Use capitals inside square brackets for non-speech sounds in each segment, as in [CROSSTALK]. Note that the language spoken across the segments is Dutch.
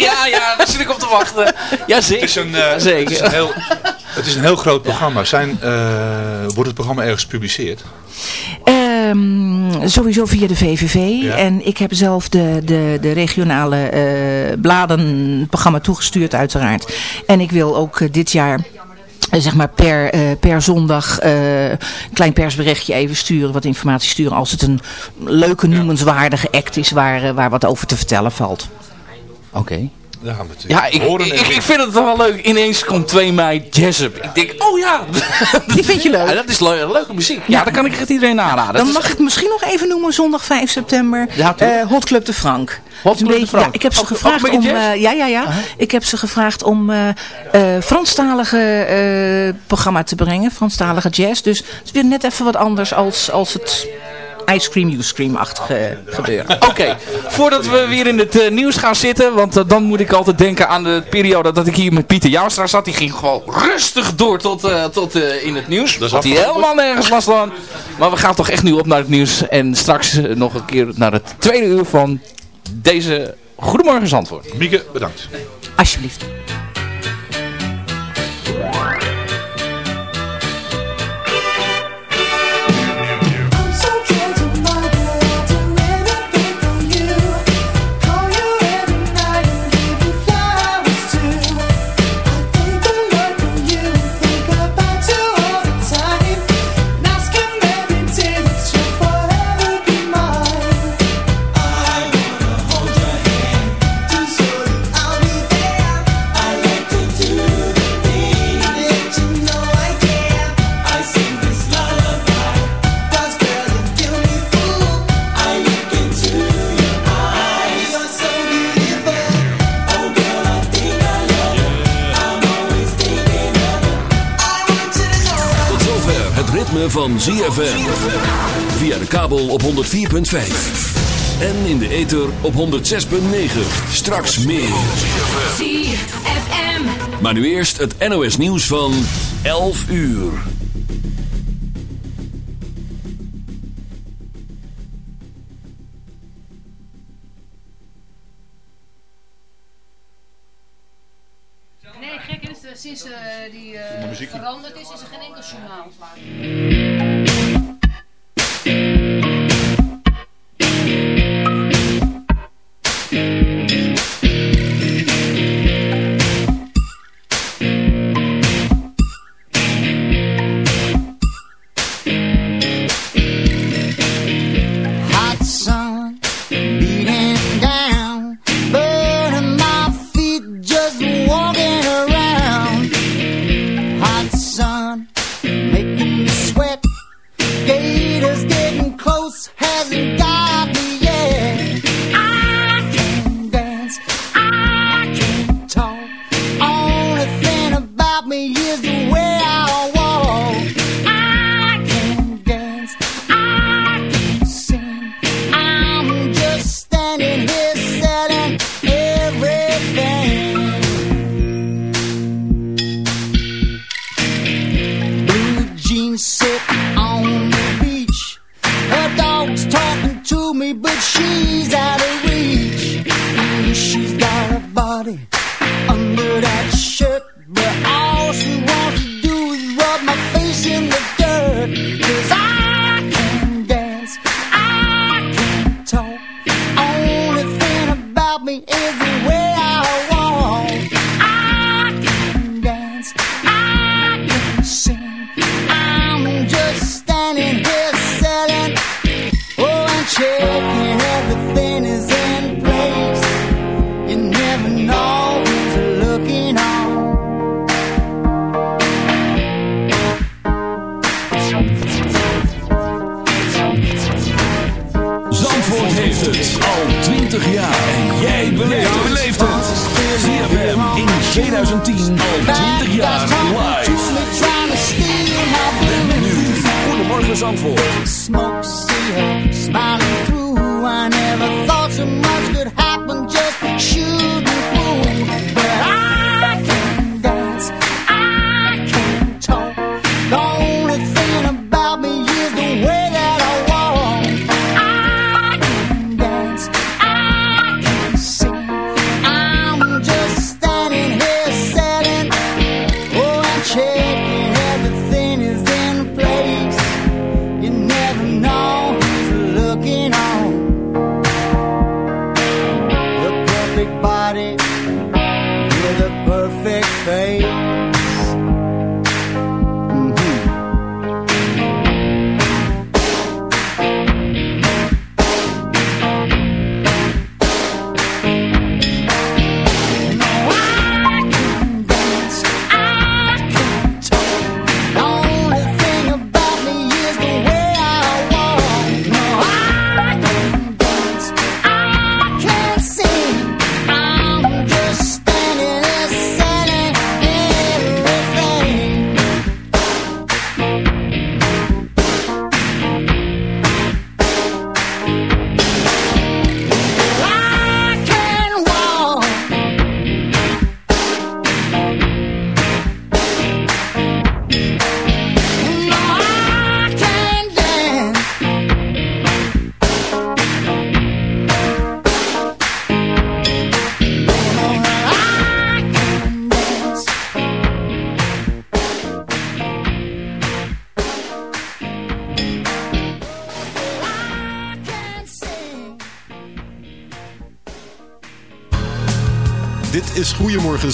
Ja, ja, daar zit ik op te wachten. Ja, zeker. Het is een, uh, zeker. Het is een, heel, het is een heel groot programma. Zijn, uh, wordt het programma ergens gepubliceerd? Um, sowieso via de VVV. Ja. En ik heb zelf de, de, de regionale uh, bladen programma toegestuurd uiteraard. En ik wil ook dit jaar zeg maar per, uh, per zondag uh, een klein persberichtje even sturen, wat informatie sturen als het een leuke noemenswaardige act is waar, uh, waar wat over te vertellen valt. Oké. Okay. Ja, ik, ik, ik, vind het wel leuk. Ineens komt 2 mei Jazz Up. Ik denk, oh ja. Die vind je leuk? Ja, dat is le leuke muziek. Ja, ja, dan kan ik het iedereen aanraden. Dan mag ik het misschien nog even noemen. Zondag 5 september. Ja, uh, Hot Club de Frank. Hot Club beetje, de Frank. Ja, ik heb ze gevraagd om... Uh, ja, ja, ja. Uh -huh. Ik heb ze gevraagd om uh, Franstalige programma te brengen. Franstalige jazz. Dus het is weer net even wat anders als, als het ice cream, you scream-achtige gebeuren. [LAUGHS] Oké, okay. voordat we weer in het uh, nieuws gaan zitten, want uh, dan moet ik altijd denken aan de periode dat ik hier met Pieter Jouwstra zat. Die ging gewoon rustig door tot, uh, tot in het nieuws. Dat had hij helemaal nergens last van. Maar we gaan toch echt nu op naar het nieuws. En straks nog een keer naar het tweede uur van deze Goedemorgen Zandvoort. Mieke, bedankt. Alsjeblieft. Van ZFM. Via de kabel op 104.5. En in de ether op 106.9. Straks meer. ZFM. Maar nu eerst het NOS nieuws van 11 uur. Nee, gek is, sinds uh, die uh, veranderd is, is er geen enkel journaal. under that shirt. But all she wants to do is rub my face in the dirt.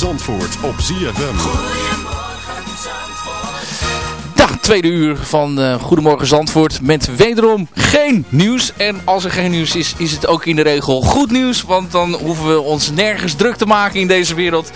Zandvoort op ZFM. Ja, tweede uur van uh, Goedemorgen Zandvoort met wederom geen nieuws. En als er geen nieuws is, is het ook in de regel goed nieuws. Want dan hoeven we ons nergens druk te maken in deze wereld.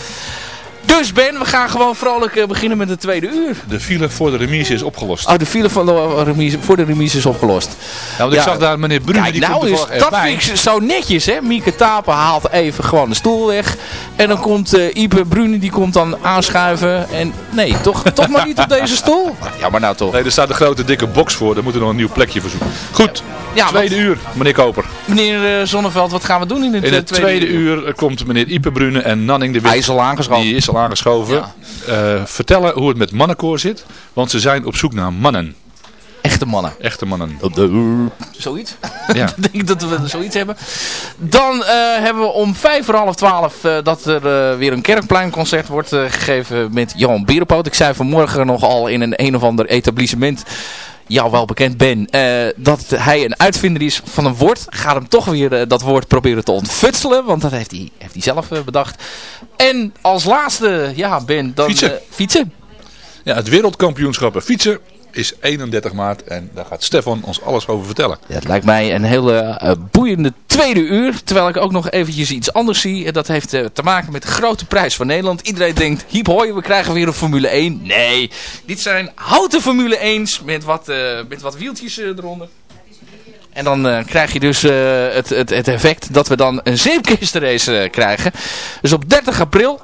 Dus Ben, we gaan gewoon vrolijk uh, beginnen met het tweede uur. De file voor de remise is opgelost. Oh, de file van de remise, voor de remise is opgelost. Ja, want ik zag daar meneer Brune, Kijk, die nou komt is, Dat vind ik zo netjes, hè. Mieke Tapen haalt even gewoon de stoel weg. En dan komt uh, Ipe Brune, die komt dan aanschuiven. En nee, toch, [LAUGHS] toch maar niet op deze stoel. Ja, maar nou toch. Nee, er staat een grote dikke box voor. Daar moeten we nog een nieuw plekje voor zoeken. Goed, ja, tweede uur, meneer Koper. Meneer uh, Zonneveld, wat gaan we doen in het, in het tweede, tweede uur? komt meneer Ipe Brune en Nanning de Wit. Hij is al aangeschoven. Die is al aangeschoven. Ja. vertellen hoe het met mannenkoor zit. Want ze zijn op zoek naar mannen. Echte mannen. Echte mannen. Zoiets. [LAUGHS] Ja. [LAUGHS] ik denk dat we zoiets hebben. Dan uh, hebben we om vijf voor half twaalf uh, dat er uh, weer een kerkpleinconcert wordt gegeven met Jan Bierenpoot. Ik zei vanmorgen nogal in een een of ander etablissement jou wel bekend ben, dat hij een uitvinder is van een woord. Gaat hem toch weer dat woord proberen te ontfutselen, want dat heeft hij, heeft hij zelf bedacht. En als laatste, ja Ben, dan... Fietsen. fietsen. Ja, het wereldkampioenschap fietsen is 31 maart en daar gaat Stefan ons alles over vertellen. Ja, het lijkt mij een hele uh, boeiende tweede uur. Terwijl ik ook nog eventjes iets anders zie. Dat heeft uh, te maken met de grote prijs van Nederland. Iedereen denkt, hiep hoi, we krijgen weer een Formule 1. Nee, dit zijn houten Formule 1's met wat, uh, met wat wieltjes eronder. En dan krijg je dus het, het, het effect dat we dan een zeepkistenrace krijgen. Dus op 30 april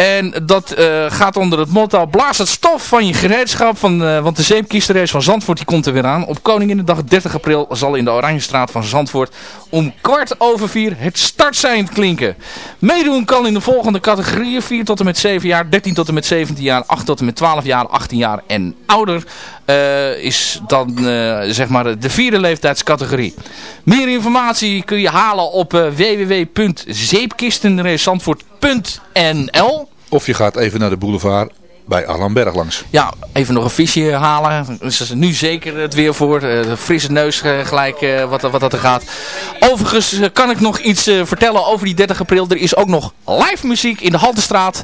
en dat uh, gaat onder het motto blaas het stof van je gereedschap. Van, uh, want de zeepkiestereis van Zandvoort die komt er weer aan. Op Koninginnedag 30 april zal in de Oranjestraat van Zandvoort om kwart over vier het startsein klinken. Meedoen kan in de volgende categorieën. 4 tot en met 7 jaar, 13 tot en met 17 jaar, 8 tot en met 12 jaar, 18 jaar en ouder. Uh, is dan zeg maar de vierde leeftijdscategorie. Meer informatie kun je halen op www.zeepkistenracezandvoort.nl of je gaat even naar de boulevard bij Arlan Berg langs. Ja, even nog een visje halen. Dus is nu zeker het weer voor. De eh, frisse neus eh, gelijk uh, wat, wat dat er gaat. Overigens kan ik nog iets vertellen over die 30 april. Er is ook nog live muziek in de Haltestraat.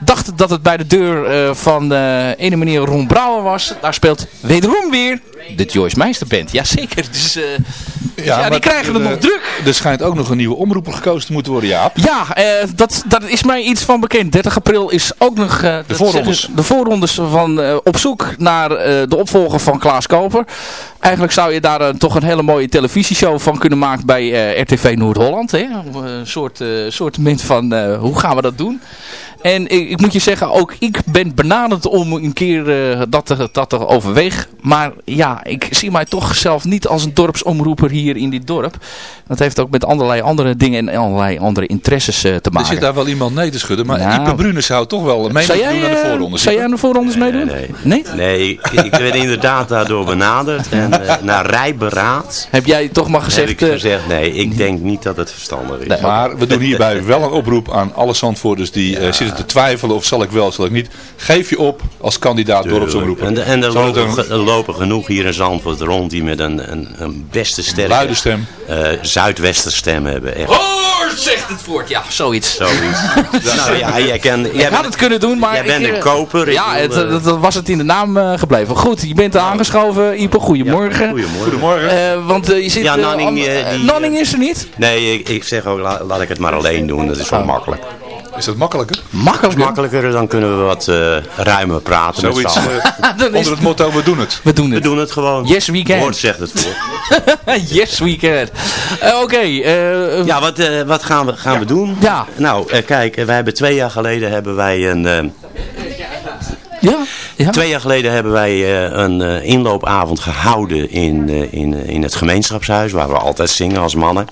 Dacht dat het bij de deur van ene meneer Ron Brouwer was. Daar speelt wederom weer de Joyce Meister Band. Jazeker. Dus, uh, ja, ja die krijgen het nog druk. Er schijnt ook nog een nieuwe omroeper gekozen te moeten worden, Jaap. Ja, uh, dat, dat is mij iets van bekend. 30 april is ook nog de, voorrondes. De voorrondes van op zoek naar de opvolger van Klaas Koper. Eigenlijk zou je daar toch een hele mooie televisieshow van kunnen maken bij RTV Noord-Holland. Een soort, soort van hoe gaan we dat doen. En ik, ik, moet je zeggen, ook ik ben benaderd om een keer uh, dat, te, dat te overwegen. Maar ja, ik zie mij toch zelf niet als een dorpsomroeper hier in dit dorp. Dat heeft ook met allerlei andere dingen en allerlei andere interesses uh, te maken. Er zit daar wel iemand nee te schudden, maar nou, Ipe Brune zou toch wel mee doen aan de eh, voorrondes. Zou jij aan de voorrondes nee, meedoen? Nee, nee. nee? ik, ik ben inderdaad daardoor benaderd. En uh, na rijberaad... Heb jij toch maar gezegd... Heb ik gezegd, nee, ik denk niet dat het verstandig is. maar we doen hierbij wel een oproep aan alle zandvoerders die uh, zitten te twijfelen of zal ik wel, zal ik niet. Geef je op als kandidaat dorpsomroeper. En, en er Zal het lopen, een- er lopen genoeg hier in Zandvoort rond die met een, een, een beste sterke Luide stem. eh, zuidwesterstem hebben. Echt Hoor, zegt het voort. Ja, zoiets. zoiets. [LAUGHS] nou ja, jij, ken, jij Ik had bent- het kunnen doen, maar... jij ik, bent een eh, koper. Ja, het, eh, dat, dat was het in de naam eh, gebleven. Goed, je bent er aangeschoven. Ipe, goedemorgen. Goedemorgen. Goedemorgen. Eh, want eh, je zit... Ja, eh, Nanning, am- eh, eh, die, Nanning is er niet. Nee, ik, ik zeg ook, la- laat ik het maar alleen doen. Dat is wel Oh. makkelijk. Is dat makkelijker? Makkelijk. Makkelijker, dan kunnen we wat eh, ruimer praten met Zoiets allen. eh, [LAUGHS] Dan is onder het motto, we doen het. We doen We het. doen het gewoon. Yes, we can. Woord zegt het voor. [LAUGHS] yes, we can. Eh, Oké. eh, Ja, wat, eh, wat gaan, we, gaan we doen? Ja. Nou, eh, kijk, wij hebben twee jaar geleden hebben wij een... eh, ja. ja. Twee jaar geleden hebben wij eh, een eh, inloopavond gehouden in, eh, in, in het gemeenschapshuis, waar we altijd zingen als mannen.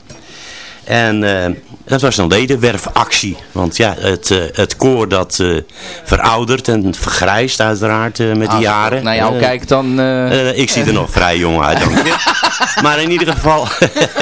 En eh, dat was een ledenwerfactie. Want ja, het, eh, het koor dat eh, veroudert en vergrijst uiteraard eh, met de Als ik jaren. Naar jou kijk dan... ik zie er nog vrij jong uit, dank je. [LAUGHS] Maar in ieder geval,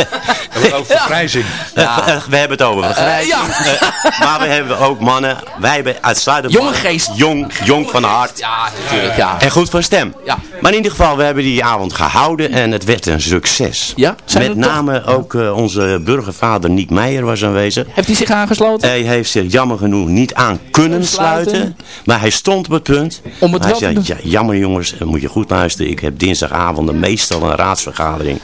[LAUGHS] hebben het [LAUGHS] over vergrijzing. eh, eh, we hebben het over vergrijzing. ja. Eh, maar we hebben ook mannen, wij hebben uitsluitend Jonge mannen. geest. Jong, jong van hart. ja, natuurlijk. Ja. En goed van stem. Ja. Maar in ieder geval, we hebben die avond gehouden en het werd een succes. Ja? Zijn Met toch- name ook eh, onze burgervader Niek Meijer was aanwezig. Heeft hij zich aangesloten? Hij heeft zich jammer genoeg niet aan kunnen Sluiten. sluiten. Maar hij stond op het punt. Om het hij zei, ja, jammer jongens, moet je goed luisteren. Ik heb dinsdagavonden meestal een raadsvergadering.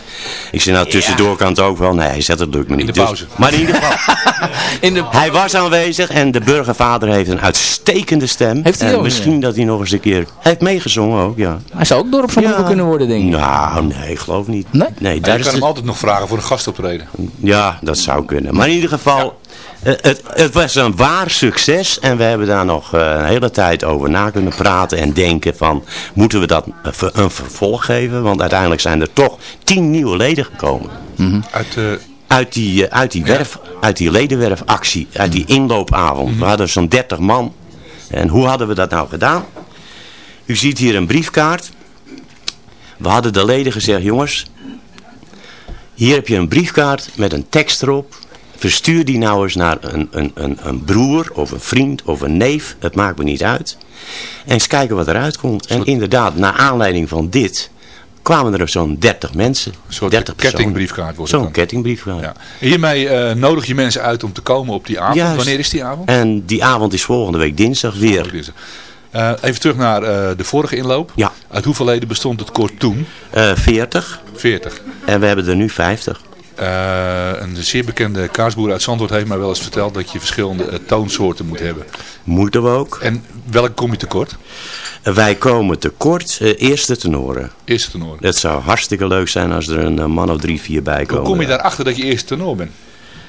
Ik zei nou tussendoor kan het ook wel. Nee, hij zegt het lukt me niet. de Dus- pauze. maar in ieder geval, [LAUGHS] In de... hij was aanwezig en de burgervader heeft een uitstekende stem. Heeft hij en ook, misschien dat hij nog eens een keer... Hij heeft meegezongen ook, ja. Hij zou ook dorpsomroeper Ja. kunnen worden, denk ik. Nou, nee, ik geloof niet. Nee? Nee, daar je is kan hem altijd nog vragen voor een gastoptreden. Ja, dat zou kunnen. Maar in ieder geval, het, het was een waar succes. En we hebben daar nog eh, een hele tijd over na kunnen praten en denken van... Moeten we dat een ver- een vervolg geven? Want uiteindelijk zijn er toch tien nieuwe leden gekomen. Uit, eh, Uit die, eh, uit die, werf, uit die ledenwerfactie, uit die inloopavond. We hadden zo'n 30 man. En hoe hadden we dat nou gedaan? U ziet hier een briefkaart. We hadden de leden gezegd, jongens, hier heb je een briefkaart met een tekst erop. Verstuur die nou eens naar een, een, een, een broer of een vriend of een neef. Het maakt me niet uit. En eens kijken wat eruit komt. En inderdaad, naar aanleiding van dit kwamen er zo'n 30 mensen. een soort 30 personen. kettingbriefkaart wordt Zo'n kettingbriefkaart. Ja. Hiermee eh, nodig je mensen uit om te komen op die avond. Juist. Wanneer is die avond? En die avond is volgende week dinsdag weer. Eh, even terug naar eh, de vorige inloop. Ja. Uit hoeveel leden bestond het koor toen? eh 40. 40. En we hebben er nu 50. Eh, een zeer bekende kaasboer uit Zandvoort heeft mij wel eens verteld dat je verschillende eh, toonsoorten moet hebben. Moeten we ook. En welk kom je tekort? Wij komen tekort eh, eerste tenoren. Eerste tenor. Het zou hartstikke leuk zijn als er een man of drie, vier bij Hoe komen. kom je daarachter dat je eerste tenor bent?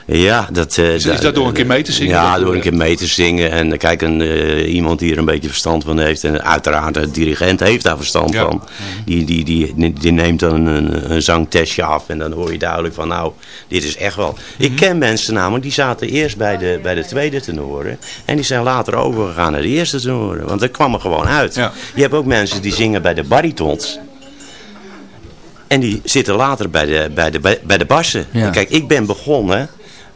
Ja, dat... eh, Is- is dat door een keer mee te zingen? Ja, door een keer mee te zingen. En kijk, een, eh, iemand die er een beetje verstand van heeft. En uiteraard, de dirigent heeft daar verstand Ja. van. Die, die, die, die neemt dan een, een zangtestje af. En dan hoor je duidelijk van, nou, dit is echt wel... Mhm. Ik ken mensen namelijk, die zaten eerst bij de, bij de tweede tenoren. En die zijn later overgegaan naar de eerste tenoren. Want dat kwam er gewoon uit. Ja. Je hebt ook mensen die zingen bij de baritons. En die zitten later bij de, bij de, bij, de bassen. Ja. Kijk, ik ben begonnen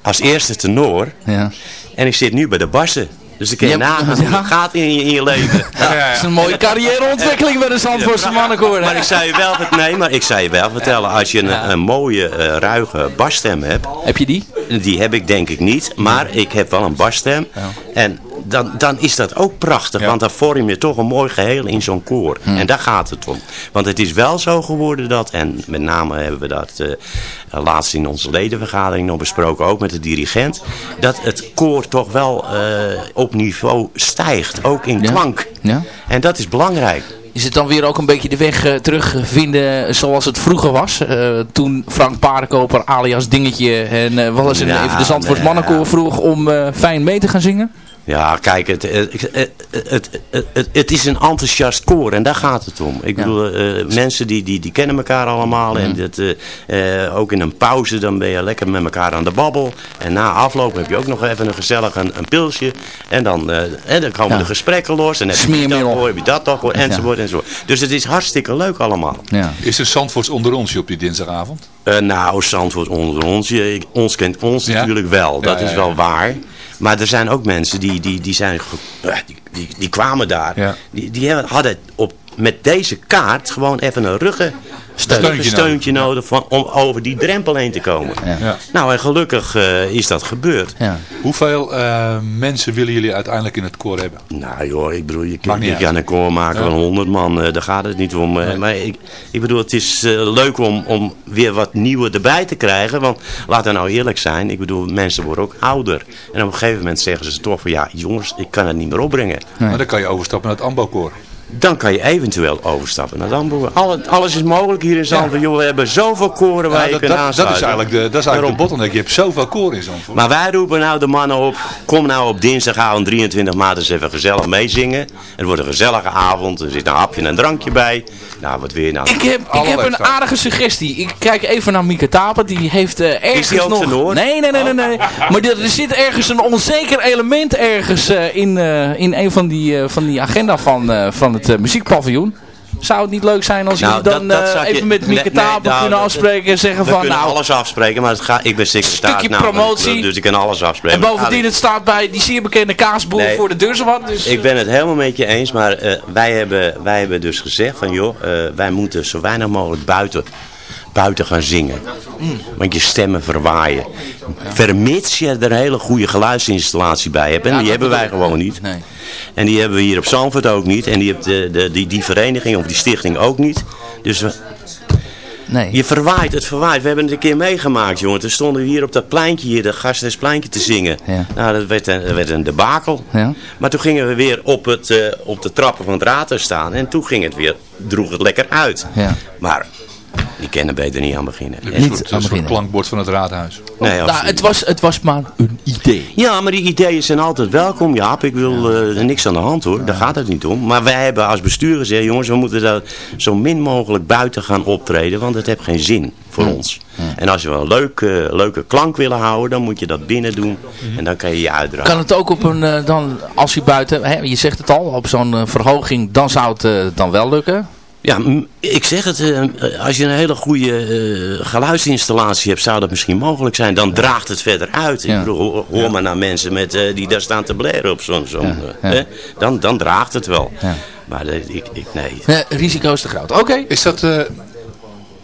als eerste tenor. Ja. En ik zit nu bij de bassen. Dus ik kan je Ja, nagaan hoe ja. het gaat in je, in je leven. [LAUGHS] Dat is een mooie carrièreontwikkeling bij de Zandvoortse mannenkoor. Maar ik zou je wel, nee, maar ik zou je wel vertellen, als je een, een mooie, eh, ruige basstem hebt, Heb je die? die heb ik denk ik niet, maar ik heb wel een basstem. En dan, dan is dat ook prachtig, Ja. want dan vorm je toch een mooi geheel in zo'n koor. En daar gaat het om. Want het is wel zo geworden dat, en met name hebben we dat eh, laatst in onze ledenvergadering nog besproken, ook met de dirigent, dat het koor toch wel eh, op niveau stijgt, ook in Ja. klank. Ja. En dat is belangrijk. Is het dan weer ook een beetje de weg eh, terugvinden zoals het vroeger was? Toen Frank Paardenkoper alias Dingetje en eh wel eens een, Ja, even de Zandvoorts mannenkoor vroeg om fijn mee te gaan zingen? Ja, kijk, het, het, het, het, het, het, het is een enthousiast koor en daar gaat het om. Ik Ja. bedoel, eh, mensen die, die, die kennen elkaar allemaal. En dat, eh, eh, ook in een pauze dan ben je lekker met elkaar aan de babbel. En na afloop heb je ook nog even een gezellig een, een pilsje. En dan, eh, en dan komen Ja. de gesprekken los. En heb je toch gehoord, heb je dat toch gehoord, enzovoort, enzovoort. Dus het is hartstikke leuk allemaal. Ja. Is er Zandvoorts onder onsje op die dinsdagavond? Eh, nou, Zandvoort onder ons, je, ons kent ons Ja? natuurlijk wel. Dat Ja, ja, is wel waar. Maar er zijn ook mensen die, die, die, zijn, die, die, die kwamen daar. Ja. Die, die hadden op, met deze kaart gewoon even een ruggen Steuntje nodig van, om over die drempel heen te komen. Ja. Nou, en gelukkig eh, is dat gebeurd. Ja. Hoeveel eh, mensen willen jullie uiteindelijk in het koor hebben? Nou joh, ik bedoel, je, kan- niet je kan een koor maken Ja. van 100 man, eh, daar gaat het niet om. eh, Maar ik, ik bedoel, het is eh, leuk om, om weer wat nieuwe erbij te krijgen. Want laten we nou eerlijk zijn, ik bedoel, mensen worden ook ouder. En op een gegeven moment zeggen ze toch van, ja jongens, ik kan het niet meer opbrengen. Maar dan kan je overstappen naar het AMBO-koor. Dan kan je eventueel overstappen naar Damboer. Alles, alles is mogelijk hier in Zandvoort. Joh, we hebben zoveel koren waar Ja, je dat, kunt dat, dat is aansluiten. eigenlijk de, dat is eigenlijk de bottleneck. Je hebt zoveel koor in Zandvoort. Maar wij roepen nou de mannen op, kom nou op dinsdagavond 23 maart eens even gezellig meezingen. Het wordt een gezellige avond, er zit een hapje en een drankje bij. Nou, wat weer nou? Ik heb, ik heb een aardige suggestie. Ik kijk even naar Mieke Tapen. Die heeft eh, ergens die ook nog... Nee, nee, nee, nee. nee. Maar er, er zit ergens een onzeker element ergens eh, in, eh, in een van die, eh, van die agenda van, eh, van het eh, muziekpaviljoen. Zou het niet leuk zijn als Nou, jullie dan dat- dat eh, even je- met Mieke nee, nou, kunnen afspreken en zeggen We van... kunnen nou, alles afspreken, maar het ga, ik ben secretaris. Stukje nou, promotie. Dus ik kan alles afspreken. en bovendien, het staat bij die zeer bekende kaasboer Nee. voor de deur. Dus, Ik ben het helemaal met je eens, maar eh, wij, hebben, wij hebben dus gezegd van joh, eh, wij moeten zo weinig mogelijk buiten, buiten gaan zingen. Want je stemmen verwaaien. Vermits je er een hele goede geluidsinstallatie bij hebt. En Ja, die hebben wij gewoon niet. Nee. En die hebben we hier op Zandvoort ook niet. En die, heeft de, de, die, die vereniging of die stichting ook niet. Dus we- nee. je verwaait, het verwaait. We hebben het een keer meegemaakt, jongen. Toen stonden we hier op dat pleintje hier, dat Gasthuispleintje te zingen. Ja. Nou, dat werd een, dat werd een debakel. Ja. Maar toen gingen we weer op, het, eh, op de trappen van het raadhuis staan. En toen ging het weer, droeg het lekker uit. Ja. Maar die kennen beter niet aan beginnen. Een En- Niet soort, aan soort beginnen. klankbord van het raadhuis. nee, nou, absoluut het, was, het was maar een idee. Ja, maar die ideeën zijn altijd welkom, Jaap. Ik wil eh, er niks aan de hand hoor, daar gaat het niet om. Maar wij hebben als bestuur gezegd, jongens, we moeten daar zo min mogelijk buiten gaan optreden, want het heeft geen zin voor ons. En als we een leuke, leuke klank willen houden, dan moet je dat binnen doen en dan kan je je uitdragen. Kan het ook op een, eh, dan, als je buiten, hè, je zegt het al, op zo'n eh, verhoging, dan zou het eh, dan wel lukken? Ja, ik zeg het, eh, als je een hele goede eh, geluidsinstallatie hebt, zou dat misschien mogelijk zijn. Dan draagt het verder uit. Ja. Ik bedoel, hoor, maar naar mensen met, eh, die daar staan te blaren op zo'n... zo'n, Ja, eh, ja. hè? dan, dan draagt het wel. Ja. Maar eh, ik, ik, nee, Eh, risico is te groot. Oké. Is dat, eh,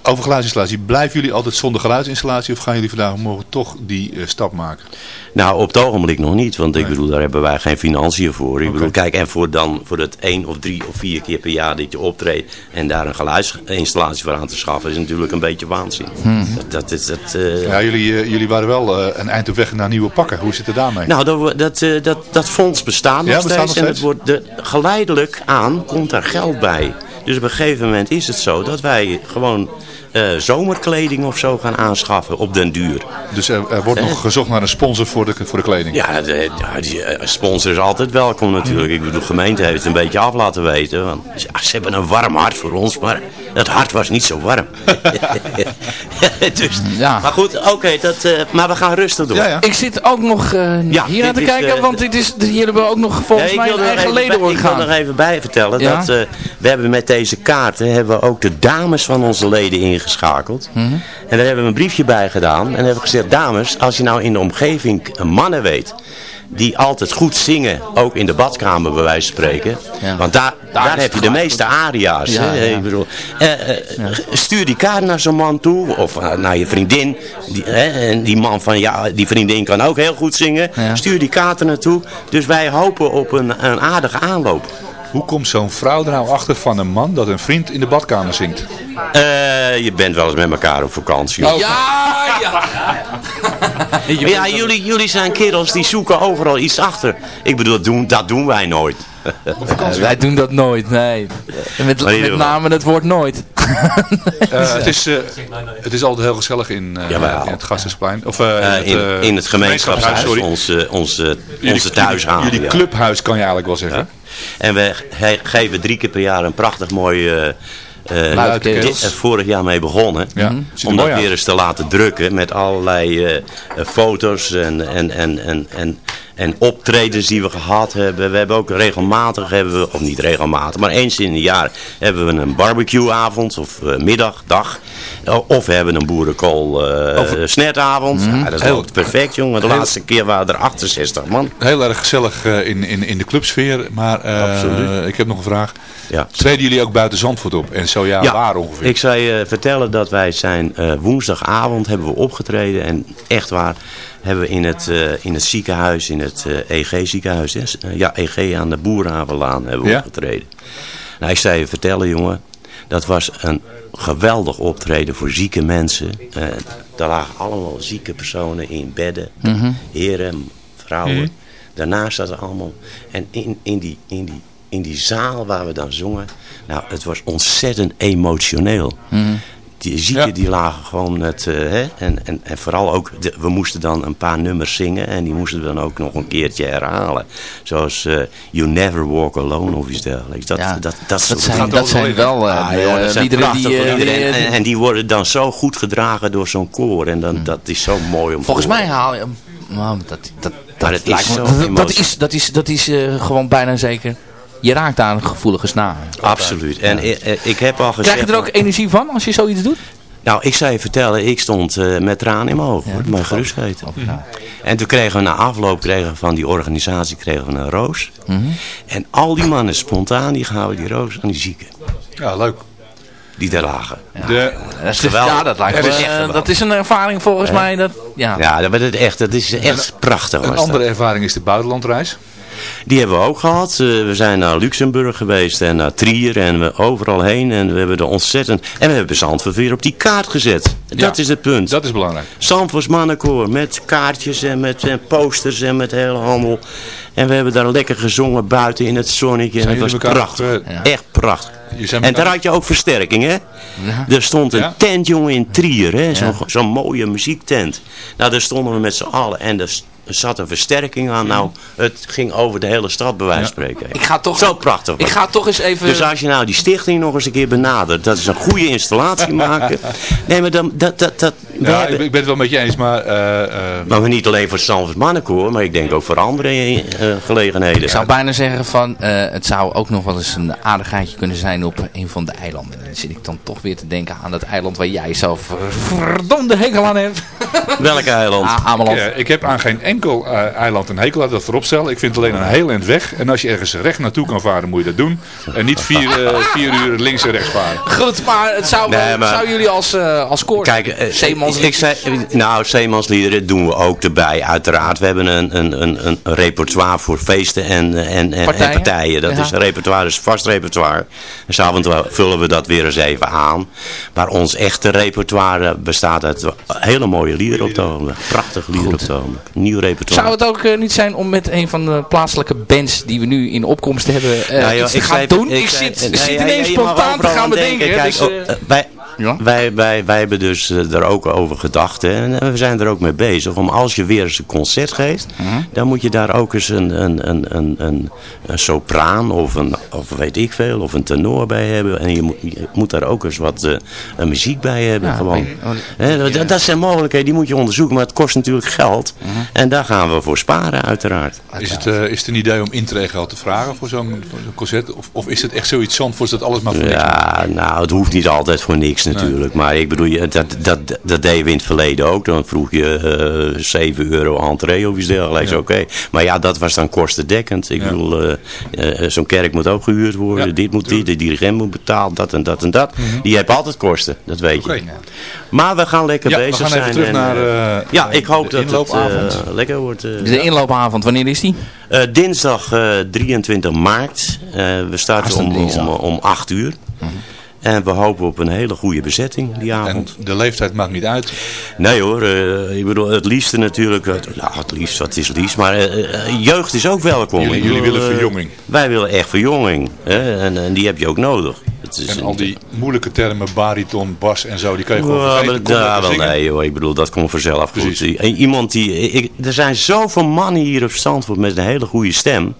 over geluidsinstallatie, blijven jullie altijd zonder geluidsinstallatie of gaan jullie vandaag morgen toch die eh, stap maken? Nou, op het ogenblik nog niet, want ik bedoel, daar hebben wij geen financiën voor. Ik bedoel, kijk, en voor dan, voor het één of drie of vier keer per jaar dat je optreedt en daar een geluidsinstallatie voor aan te schaffen, is natuurlijk een beetje waanzin. Dat, dat is, dat, eh, Ja, jullie, eh, jullie waren wel een eind op weg naar nieuwe pakken. Hoe zit het daarmee? Nou, dat, dat, dat, dat fonds bestaat nog Ja, steeds. bestaat nog en het steeds? wordt de, geleidelijk aan komt daar geld bij. Dus op een gegeven moment is het zo dat wij gewoon eh, zomerkleding of zo gaan aanschaffen op den duur. Dus er, er wordt nog gezocht naar een sponsor voor de, voor de kleding. Ja, de, ja, die eh, sponsor is altijd welkom natuurlijk. Ik bedoel, de gemeente heeft het een beetje af laten weten. Want ze hebben een warm hart voor ons, maar het hart was niet zo warm. [LAUGHS] dus, Ja. Maar goed, oké, dat, eh, maar we gaan rustig door. Ja, ja. Ik zit ook nog eh Ja, hier aan te kijken, want dit is, hier hebben we ook nog volgens mij een er nog eigen even bij- Ik wil nog even bij vertellen Ja? dat eh, we hebben met deze kaarten hebben we ook de dames van onze leden ingeschakeld. Mhm. En daar hebben we een briefje bij gedaan. En hebben we gezegd, dames, als je nou in de omgeving mannen weet die altijd goed zingen, ook in de badkamer bij wijze van spreken. Ja. Want daar, daar, heb je de meeste aria's. Ja, hè? ja. Ik bedoel, eh, eh, Stuur die kaart naar zo'n man toe, of eh, naar je vriendin. Die, hè? En die man van, ja, die vriendin kan ook heel goed zingen. Ja. Stuur die kaarten naartoe. Dus wij hopen op een, een aardige aanloop. Hoe komt zo'n vrouw er nou achter van een man dat een vriend in de badkamer zingt? Eh, je bent wel eens met elkaar op vakantie. Ja, ja. Ja, jullie, jullie zijn kerels die zoeken overal iets achter. Ik bedoel, dat doen, dat doen wij nooit. Wij doen dat nooit, nee. Met, in met name het woord nooit. [LAUGHS] Eh, het, is, eh, het is altijd heel gezellig in, eh, in het Gasthuisplein. Of, eh, Eh, het, in, eh, in het gemeenschapshuis, sorry. onze, onze, Jullie- onze thuishaven. Jullie ja. clubhuis kan je eigenlijk wel zeggen. En we ge- geven drie keer per jaar een prachtig mooi... eh, eh, Luidkeels. dit- er vorig jaar mee begonnen. Ja, Mhm. Om dat weer eens te laten drukken met allerlei eh, eh, foto's en, en, en, en, en En optredens die we gehad hebben. We hebben ook regelmatig, hebben we, of niet regelmatig, maar eens in een jaar hebben we een barbecueavond of uh, middag, dag. Of we hebben een boerenkool uh, snetavond. Mm -hmm. ja, dat is heel perfect jongen. De heel, laatste keer waren er 68 man. Heel erg gezellig uh, in, in, in de clubsfeer. Maar ik heb nog een vraag. Ja. Treden jullie ook buiten Zandvoort op? En zo ja, ja waar ongeveer? Ik zou je vertellen dat wij zijn woensdagavond hebben we opgetreden. En echt waar hebben we in het, uh, in het ziekenhuis, in het EG ziekenhuis, hè? ja EG aan de Boerhavenlaan hebben we ja? opgetreden. Nou, ik zou je vertellen jongen, dat was een geweldig optreden voor zieke mensen. Uh, daar lagen allemaal zieke personen in bedden, mm -hmm. heren, vrouwen. Mm -hmm. Daarnaast zaten allemaal, en in, in, die, in, die, in die zaal waar we dan zongen, nou het was ontzettend emotioneel. Mm -hmm die zieken ja. die lagen gewoon het, uh, hè, en, en, en vooral ook, de, we moesten dan een paar nummers zingen en die moesten we dan ook nog een keertje herhalen. Zoals uh, You Never Walk Alone of iets dergelijks. Dat, ja, dat, dat, dat, dat zijn, dat zijn wel uh, ah, joh, dat zijn liederen die... en, en, die worden dan zo goed gedragen door zo'n koor en dan, dat is zo mooi om Volgens mij haal je... Nou, dat, dat, dat, dat, is, dat, dat is, dat is, dat is gewoon bijna zeker je raakt aan een gevoelige snaar. Absoluut. En ja. ik, ik, heb al gezegd... Krijg je er ook energie van als je zoiets doet? Nou, ik zou je vertellen, ik stond uh, met tranen in mijn ogen, ja, mijn gerustheid. En toen kregen we na afloop kregen we van die organisatie kregen we een roos. Mm -hmm. En al die mannen spontaan, die gaven die roos aan die zieken. Ja, leuk. Die daar lagen. Ja, de, dat, is geweldig. ja dat lijkt me. Dat is, uh, dat is een ervaring volgens mij. Dat, ja, ja dat, is echt, dat is echt prachtig. Een andere ervaring is de buitenlandreis. Die hebben we ook gehad. Uh, we zijn naar Luxemburg geweest en naar Trier en we overal heen. En we hebben er ontzettend... En we hebben Zandvoort weer op die kaart gezet. Dat ja, is het punt. Dat is belangrijk. Zandvoorts mannenkoor met kaartjes en met en posters en met hele handel. En we hebben daar lekker gezongen buiten in het zonnetje. En het was prachtig. Uh, ja. Echt prachtig. En daar had je ook versterking, hè? Ja. Er stond een ja? tent, jongen, in Trier, hè? Zo'n zo mooie muziektent. Nou, daar stonden we met z'n allen. En er zat een versterking aan. Nou, het ging over de hele stad, bij wijze van spreken. Ik ga toch, Zo prachtig. Ik ga toch eens even... Dus als je nou die stichting nog eens een keer benadert. Dat is een goede installatie maken. [LAUGHS] Nee, maar dan... Dat, dat, dat, ja, hebben... ik ben het wel met je eens, maar... Uh, uh... Maar niet alleen voor Sanford Mannenkoor, maar ik denk ook voor andere uh, gelegenheden. Ik zou bijna zeggen van, het zou ook nog wel eens een aardigheidje kunnen zijn op een van de eilanden. Dan zit ik dan toch weer te denken aan dat eiland waar jij zo verdomde hekel aan hebt. Welk eiland? Ah, Ameland. Ja, ik heb aan geen enkel uh, eiland een hekel, laat dat vooropstellen. Ik vind het alleen een heel eind weg. En als je ergens recht naartoe kan varen, moet je dat doen. En niet vier, uh, vier uur links en rechts varen. Goed, maar het zou, nee, maar, zou jullie als, uh, als koor... Kijk, ik zei, nou, zeemansliederen doen we ook erbij, uiteraard. We hebben een, een, een, een repertoire voor feesten en, en, en partijen. En partijen. Dat ja. is een repertoire, is vast repertoire. En s'avonds vullen we dat weer eens even aan. Maar ons echte repertoire bestaat uit hele mooie liederen op tonen. Prachtig liederen op repertoire. Zou het ook uh, niet zijn om met een van de plaatselijke bands die we nu in opkomst hebben uh, nou, joh, te gaan zei, doen? Ik, ik zei, zit, nee, zit ineens spontaan te gaan bedenken. Kijk, dus, uh, oh, bij, ja? Wij, wij, wij hebben dus uh, er ook over gedacht. Hè, en we zijn er ook mee bezig. Om als je weer eens een concert geeft. -huh. Dan moet je daar ook eens een, een, een, een, een, een sopraan. Of, een, of weet ik veel. Of een tenor bij hebben. En je moet, je moet daar ook eens wat uh, een muziek bij hebben. Ja, gewoon. Hè, dat, dat zijn mogelijkheden. Die moet je onderzoeken. Maar het kost natuurlijk geld. -huh. En daar gaan we voor sparen uiteraard. Is het, is het een idee om intree te vragen voor zo'n zo concert? Of, of is het echt zoiets zandvoors dat alles maar voor Ja, nou het hoeft niet altijd voor niks natuurlijk. Nee. Maar ik bedoel, dat, dat, dat deden we in het verleden ook. Dan vroeg je uh, 7 euro entree of iets dergelijks. Ja. Oké. Okay. Maar ja, dat was dan kostendekkend. Ik ja. bedoel, uh, uh, zo'n kerk moet ook gehuurd worden. Ja. Dit moet dit, de dirigent moet betaald, dat en dat en dat. Mm -hmm. Die hebben altijd kosten, dat weet je. Okay. Maar we gaan lekker bezig we gaan zijn. Even terug en, naar, uh, ja, ik hoop dat het lekker wordt. de inloopavond, wanneer is die? dinsdag 23 maart. we starten om, om, om 8 uur. Mm -hmm. En we hopen op een hele goede bezetting die avond. En de leeftijd maakt niet uit? Nee hoor, uh, ik bedoel, het liefste natuurlijk, uh, nou het liefst, wat is het liefst, maar uh, jeugd is ook welkom. Jullie, jullie willen verjonging? Wij willen echt verjonging, hè? En, en, die heb je ook nodig. Het is En een- al die moeilijke termen, bariton, bas en zo, die kan je gewoon Ja, vergeten. ja, lekker wel zingen. nee joh, ik bedoel, dat komt vanzelf goed. Precies. I- Iemand die, ik, er zijn zoveel mannen hier op Zandvoort met een hele goede stem.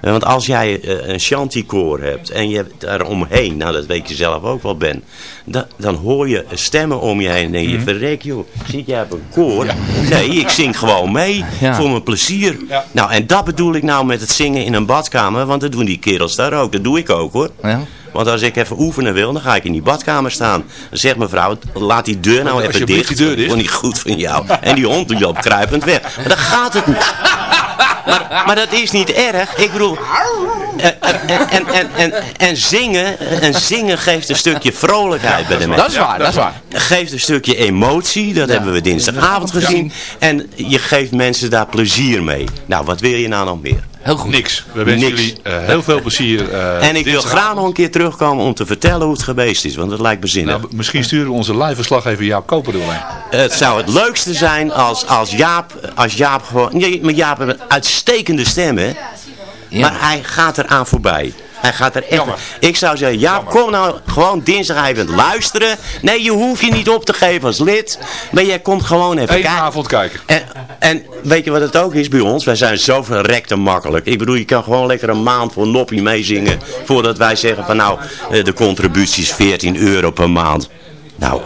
Eh, Want als jij eh, een chanticoor hebt en je hebt daar omheen, nou dat weet je zelf ook wel Ben, da- dan hoor je stemmen om je heen en denk je, Mhm. verrek joh, zit jij op een koor? Nee, ik zing gewoon mee, Ja. voor mijn plezier. Ja. Nou en dat bedoel ik nou met het zingen in een badkamer, want dat doen die kerels daar ook, dat doe ik ook hoor. Ja. Want als ik even oefenen wil, dan ga ik in die badkamer staan. Dan zegt mevrouw, laat die deur nou even dicht. die deur dicht. Niet goed van jou. En die hond die loopt kruipend weg. Maar dan gaat het niet. Maar, maar dat is niet erg. Ik bedoel, eh, en, en, en, en, en, zingen, en zingen geeft een stukje vrolijkheid bij de mensen. Dat is waar, dat is waar. Geeft een stukje emotie, dat hebben we dinsdagavond gezien. En je geeft mensen daar plezier mee. Nou, wat wil je nou nog meer? Heel goed. Niks. We wensen Niks. jullie eh, heel veel plezier. [LAUGHS] eh, En ik wil graag nog een keer terugkomen om te vertellen hoe het geweest is. Want dat lijkt me zinnig. Nou, misschien sturen we onze live verslaggever Jaap Koper er wel een. Het zou het leukste zijn als, als Jaap, als Jaap gewoon... Nee, maar Jaap heeft een uitstekende stem, hè. Ja. Maar hij gaat eraan voorbij. Hij gaat er echt... Jammer. Ik zou zeggen, Jaap, kom nou gewoon dinsdagavond luisteren. Nee, je hoeft je niet op te geven als lid. Maar jij komt gewoon even Eén kijken. avond kijken. En, en weet je wat het ook is bij ons? Wij zijn zo verrekt en makkelijk. Ik bedoel, je kan gewoon lekker een maand voor Noppie meezingen. Voordat wij zeggen van nou, eh, de contributie is 14 euro per maand. Nou,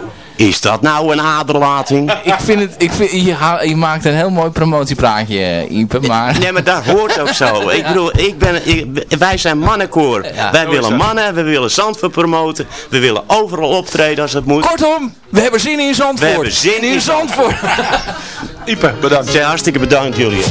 is dat nou een aderlating? [LAUGHS] Ik vind het, ik vind, je, maakt een heel mooi promotiepraatje, Ipe, maar... Nee, maar dat hoort ook zo. [LAUGHS] Ik bedoel, ik ben, ik- wij zijn mannenkoor. wij willen mannen, we willen Zandvoort promoten. We willen overal optreden als het moet. Kortom, we hebben zin in Zandvoort. We hebben zin in Zandvoort. [LAUGHS] Ipe, bedankt. Hartstikke bedankt jullie.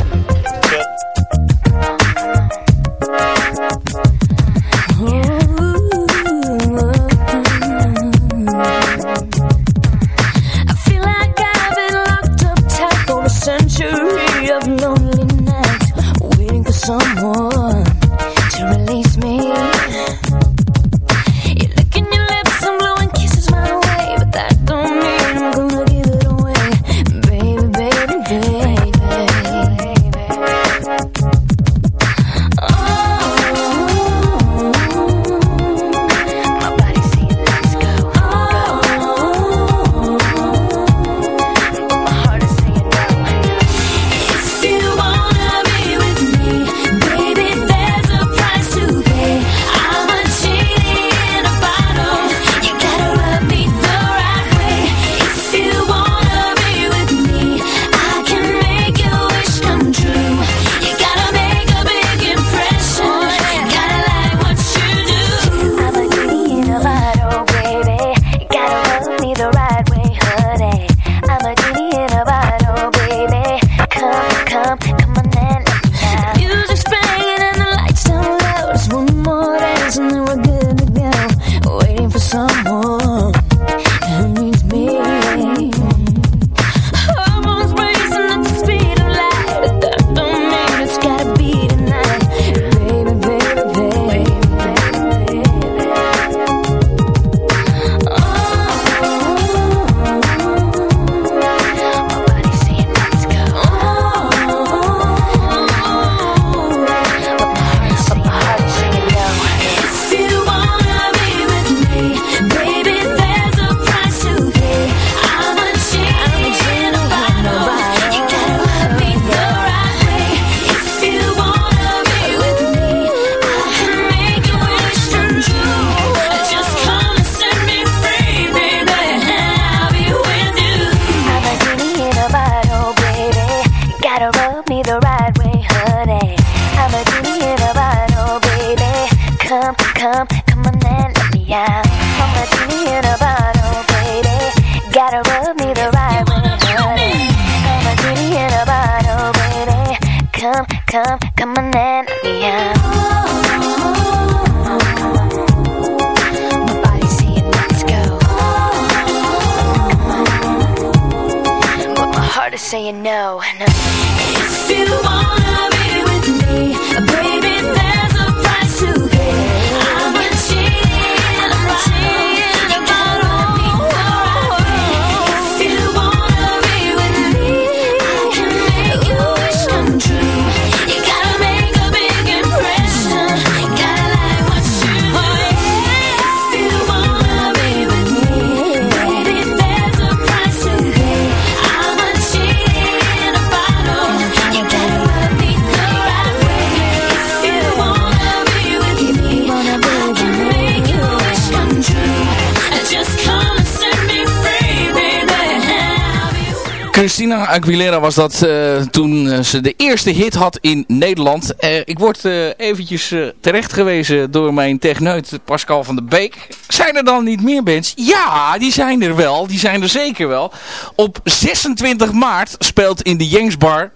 Aguilera was dat eh, toen eh, ze de eerste hit had in Nederland. Eh, ik word eventjes terecht gewezen door mijn techneut Pascal van der Beek. Zijn er dan niet meer bands? Ja, die zijn er wel. Die zijn er zeker wel. Op 26 maart speelt in de Jengsbar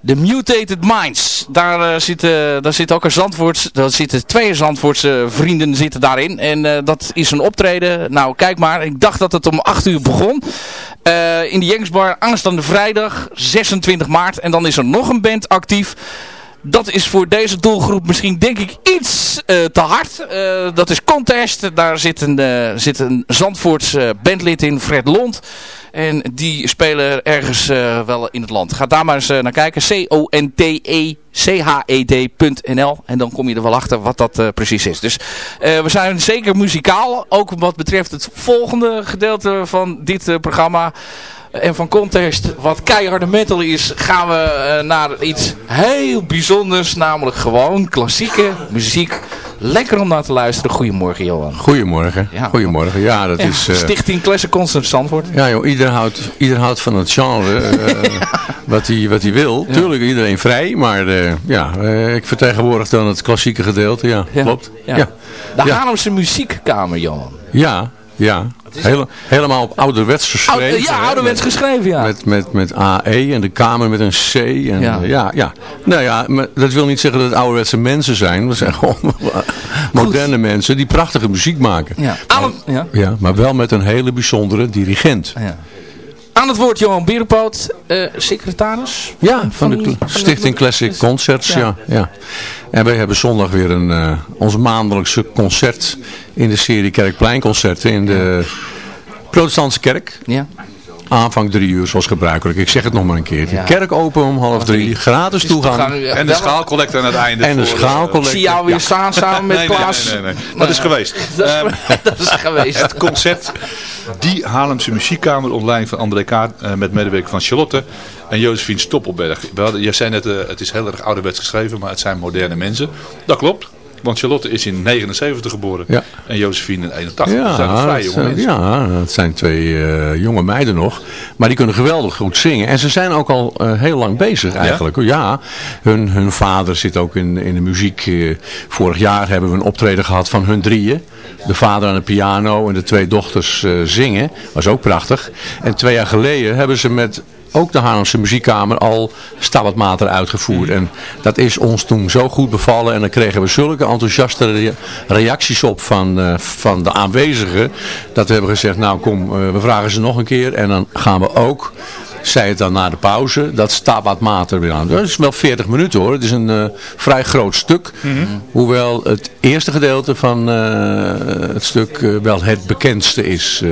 de Mutated Minds. Daar, eh, zitten, daar zit ook een Zandvoorts, daar zitten twee Zandvoortse vrienden zitten daarin. En eh, dat is een optreden. Nou, kijk maar. Ik dacht dat het om 8 uur begon. Eh, in de Jengsbar aanstaande vrijdag, 26 maart. En dan is er nog een band actief. Dat is voor deze doelgroep misschien denk ik iets te hard. Dat is Contest. Daar zit een, zit een Zandvoorts bandlid in, Fred Lond. En die spelen ergens eh, wel in het land. Ga daar maar eens eh, naar kijken. C-O-N-T-E-C-H-E-D.nl En dan kom je er wel achter wat dat eh, precies is. Dus we zijn zeker muzikaal. Ook wat betreft het volgende gedeelte van dit programma. En van Contest, wat keiharde metal is, gaan we naar iets heel bijzonders. Namelijk gewoon klassieke muziek. Lekker om naar te luisteren. Goedemorgen Johan. Goedemorgen. Ja. Goedemorgen. Ja, dat Ja, is... eh, Stichting Classic Concert Zandvoort. ja, joh, ieder houdt, ieder houdt van het genre eh, [LAUGHS] wat hij wat hij wil. Tuurlijk, iedereen vrij, maar eh, ja, ik vertegenwoordig dan het klassieke gedeelte. Ja, klopt. Ja. De. Haarlemse Muziekkamer, Johan. ja. Ja. Hele- helemaal op ouderwets geschreven. Oude- ja, hè, ouderwets met- geschreven, ja. Met, met, met AE en de kamer met een C. En, Ja. ja. ja, ja. Nou ja, maar dat wil niet zeggen dat het ouderwetse mensen zijn. We zijn gewoon [LAUGHS] moderne mensen die prachtige muziek maken. Ja. Het, ja. Ja, maar wel met een hele bijzondere dirigent. Ja. Aan het woord Johan Bierenpoot, eh, secretaris. Ja, van, de, van Stichting Classic Concerts, Ja. ja. ja, En wij hebben zondag weer een, eh, ons maandelijkse concert in de serie Kerkpleinconcerten in de protestantse kerk. Ja. Aanvang drie uur zoals gebruikelijk. Ik zeg het nog maar een keer. Ja. Kerk open om half drie. Gratis toegang. En de bellen. schaalcollecte aan het einde. En de eh, Ik schaalcollecte. zie jou weer staan samen met nee, nee, Klaas. Nee, nee, nee. Dat is geweest. [LAUGHS] Dat is, Ehm, dat is geweest. het concert Die Haarlemse Muziekkamer leiding van André Kaart eh, met medewerking van Charlotte en Josephine Stoppelberg. Jij zei net, eh, het is heel erg ouderwets geschreven, maar het zijn moderne mensen. Dat klopt. Want Charlotte is in 79 geboren Ja. en Josephine in 81. Ja, dat zijn vrij jonge mensen. ja, dat zijn twee eh, jonge meiden nog. Maar die kunnen geweldig goed zingen. En ze zijn ook al eh, heel lang bezig eigenlijk. Ja, hun, hun vader zit ook in, in de muziek. eh, vorig jaar hebben we een optreden gehad van hun drieën. De vader aan de piano en de twee dochters zingen. Was ook prachtig. En twee jaar geleden hebben ze met ook de Haarlemse muziekkamer al Stabat Mater uitgevoerd. En dat is ons toen zo goed bevallen. En dan kregen we zulke enthousiaste rea- reacties op van, eh, van de aanwezigen. Dat we hebben gezegd, nou kom, eh, we vragen ze nog een keer. En dan gaan we ook, zei het dan na de pauze, dat Stabat Mater weer aan. Dat is wel 40 minuten hoor. Het is een eh, vrij groot stuk. Hoewel het eerste gedeelte van eh, het stuk eh, wel het bekendste is.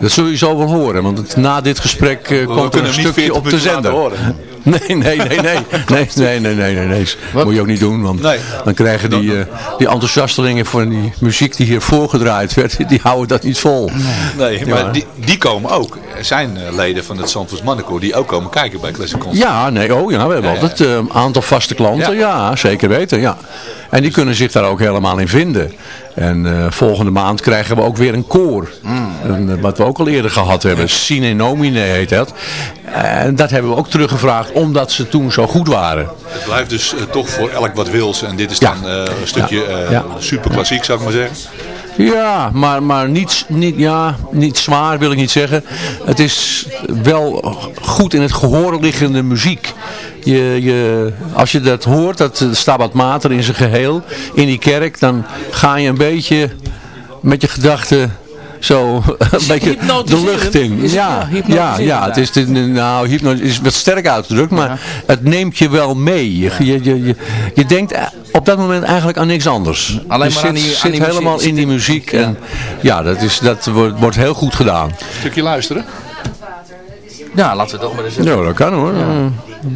dat zul je zo wel horen. Want het- na dit gesprek komt er een stukje 40 op de zender. [LAUGHS] Nee, nee, nee, nee. Nee, nee, nee, nee, nee, nee. Moet je ook niet doen, want Nee. dan krijgen die, die enthousiastelingen voor die muziek die hier voorgedraaid werd, [LAUGHS] die houden dat niet vol. Nee, maar Ja. die, die komen ook. Er zijn leden van het Zandvoorts Mannenkoor die ook komen kijken bij Classic Concert. Ja, nee, oh ja, we hebben altijd eh, een aantal vaste klanten. Ja. Zeker weten, ja. En die kunnen zich daar ook helemaal in vinden. En eh, volgende maand krijgen we ook weer een koor. Mm. En, eh, wat we ook al eerder gehad hebben. Sine Nomine heet dat. En dat hebben we ook teruggevraagd omdat ze toen zo goed waren. Het blijft dus toch voor elk wat wils. En dit is Ja. dan een stukje Ja. super klassiek zou ik maar zeggen. Ja, maar, maar niet, niet, ja, niet zwaar wil ik niet zeggen. Het is wel goed in het gehoor liggende muziek. Je, je, als je dat hoort, dat Stabat Mater in zijn geheel, in die kerk, dan ga je een beetje met je gedachten zo [LAUGHS] een beetje de lucht in. Is ja, Ja, ja, ja, het is, de- nou, hypno is wat sterk uitgedrukt, maar Ja. het neemt je wel mee. Je, je, je, je, je denkt eh, op dat moment eigenlijk aan niks anders. Alleen je maar zit, aan die- aan zit die muziek. helemaal in die muziek. En ja, dat, is, dat wordt, wordt heel goed gedaan. Stukje luisteren. Ja, laten we het ook maar eens Ja, dat kan hoor. Thank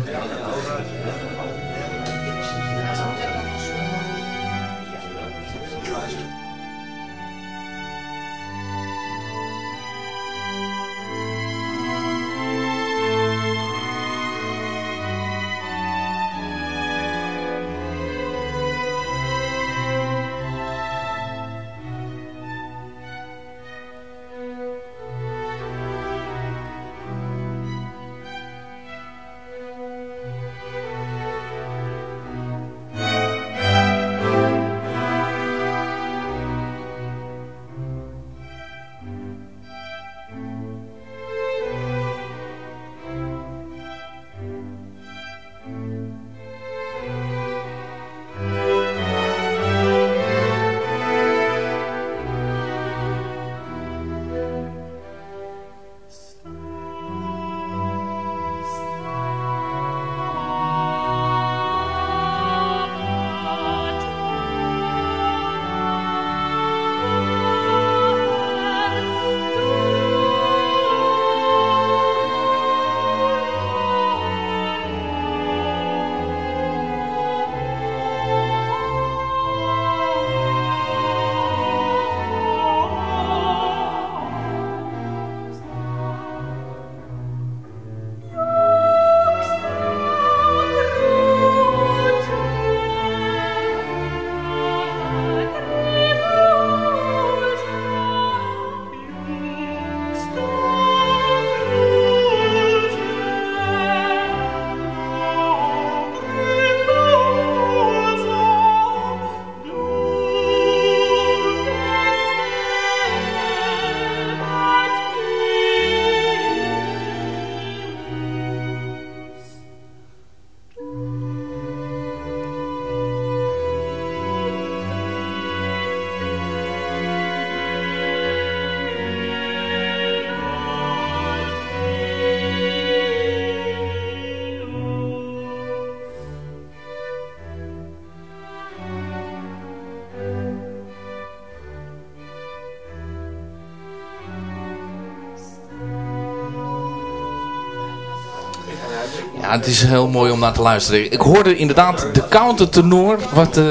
het is heel mooi om naar te luisteren. Ik hoorde inderdaad de countertenor. Wat, eh,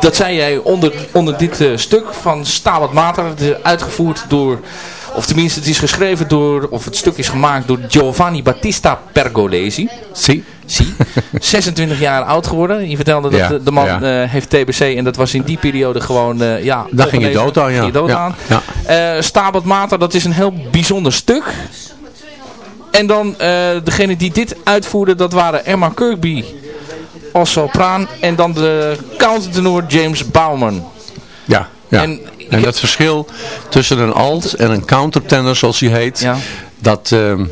dat zei jij onder, onder dit eh, stuk van Stabat Mater. Het is uitgevoerd door... Of tenminste, het is geschreven door... Of het stuk is gemaakt door Giovanni Battista Pergolesi. Zie. Zie. 26 jaar oud geworden. Je vertelde dat Ja, de, de man ja. eh, heeft TBC. En dat was in die periode gewoon... ja, Daar ging je dood aan, ja. Ging je dood aan. ja. Stabat Mater, dat is een heel bijzonder stuk. En dan eh degene die dit uitvoerde, dat waren Emma Kirkby als sopraan. En dan de countertenor James Bauman. Ja, ja. En En, dat verschil tussen een alt en een countertenor, zoals die heet, Ja. dat, ehm,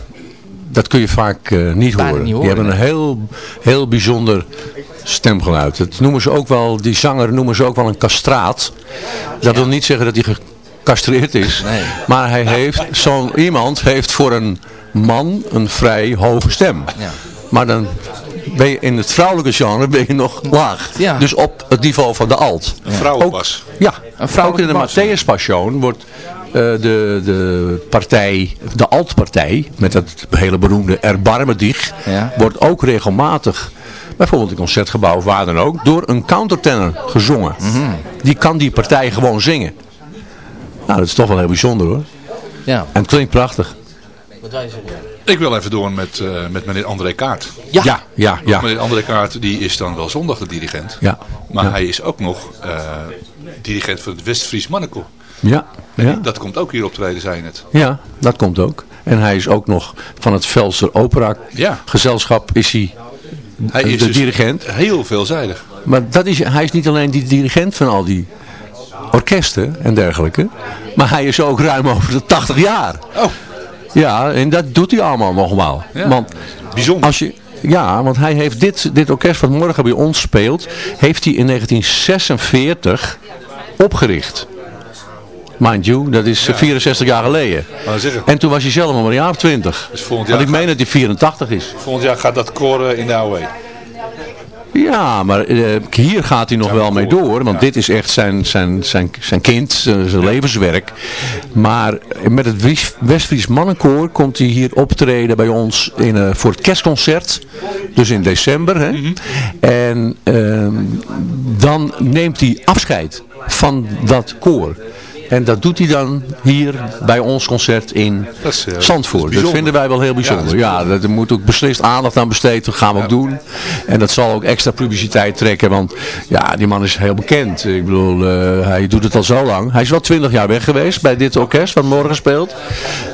dat kun je vaak eh, niet horen. niet horen, Die hebben een heel, heel bijzonder stemgeluid. Dat noemen ze ook wel, die zanger noemen ze ook wel een castraat. Dat wil niet zeggen dat hij gecastreerd is. Nee. Maar hij heeft, zo'n iemand heeft voor een man een vrij hoge stem. Ja. Maar dan ben je in het vrouwelijke genre ben je nog laag. Ja. Dus op het niveau van de alt. Een vrouwenpas. Ja, Een ook in de. Matthäus Passion wordt eh, de, de partij, de altpartij, met dat hele beroemde Erbarme dich, Ja. wordt ook regelmatig, bijvoorbeeld in Concertgebouw of waar dan ook, door een countertenor gezongen. Mhm. Die kan die partij gewoon zingen. Nou, dat is toch wel heel bijzonder hoor. Ja. En het klinkt prachtig. Wat wij zeggen. Ik wil even door met, eh, met meneer André Kaart. Ja. Ja, ja, ja. Meneer André Kaart die is dan wel zondag de dirigent. Ja, Maar ja. hij is ook nog eh, dirigent van het West-Fries Mannenkoor. Ja, ja. Dat komt ook hier optreden, zei je net. Ja, dat komt ook. En hij is ook nog van het Velser Opera Ja. gezelschap is hij Hij is de dus dirigent. heel veelzijdig. Maar dat is, hij is niet alleen die dirigent van al die orkesten en dergelijke. Maar hij is ook ruim over de 80 jaar. Oh. Ja, en dat doet hij allemaal nogmaals. Ja. Want Bijzonder. als je, ja, want hij heeft dit, dit orkest wat morgen bij ons speelt, heeft hij in 1946 opgericht. Mind you, dat is eh, 64 jaar geleden. En toen was hij zelf nog maar een jaar of 20. Dus Want ik meen dat hij 84 is. Volgend jaar gaat dat koor eh, in de AOE. Ja, maar eh, hier gaat hij nog Ja, wel mee door. Want Ja. dit is echt zijn, zijn, zijn, zijn kind, zijn, zijn levenswerk. Maar met het West- Westfries Mannenkoor komt hij hier optreden bij ons in, eh, voor het kerstconcert. Dus in december. Hè? Mhm. En ehm, dan neemt hij afscheid van dat koor. En dat doet hij dan hier bij ons concert in Dat is, eh, dat Zandvoort. Dat, vinden wij wel heel bijzonder. Ja, dat er moet ook beslist aandacht aan besteed. Dat gaan we ook doen. En dat zal ook extra publiciteit trekken. Want ja, die man is heel bekend. Ik bedoel, eh, hij doet het al zo lang. Hij is wel twintig jaar weg geweest bij dit orkest wat morgen speelt.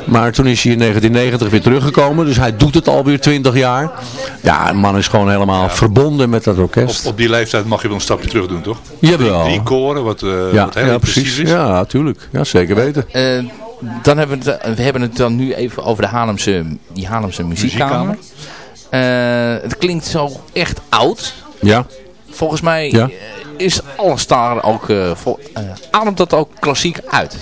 Maar toen is hij in 1990 weer teruggekomen. Dus hij doet het alweer twintig jaar. Ja, een man is gewoon helemaal verbonden met dat orkest. Op, op die leeftijd mag je wel een stapje terug doen, toch? Jawel. Drie koren, wat, eh ja, wat heel ja, precies. is. Ja, natuurlijk. Ja, zeker weten. Eh, dan hebben we, het, we hebben het dan nu even over de Haarlemse, die Haarlemse muziekkamer. Eh, het klinkt zo echt oud. Ja. Volgens mij Ja. eh, is alles daar ook, eh, vol, ademt dat ook klassiek uit.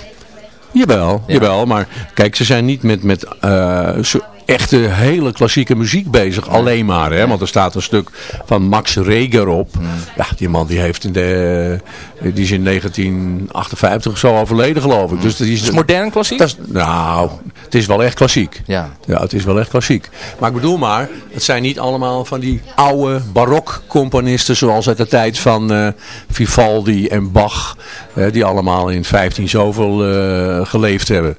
Jawel, Ja. jawel, maar kijk, ze zijn niet met, met eh, echte hele klassieke muziek bezig, alleen maar. Hè? Want er staat een stuk van Max Reger op. Ja, die man die heeft in de, die is in 1958 of zo overleden geloof ik. Dus dat is, Is het modern klassiek? dat is, nou, het is wel echt klassiek. Ja. Ja, het is wel echt klassiek. Maar ik bedoel maar, het zijn niet allemaal van die oude barokcomponisten zoals uit de tijd van eh, Vivaldi en Bach. die allemaal in 15 zoveel eh, geleefd hebben.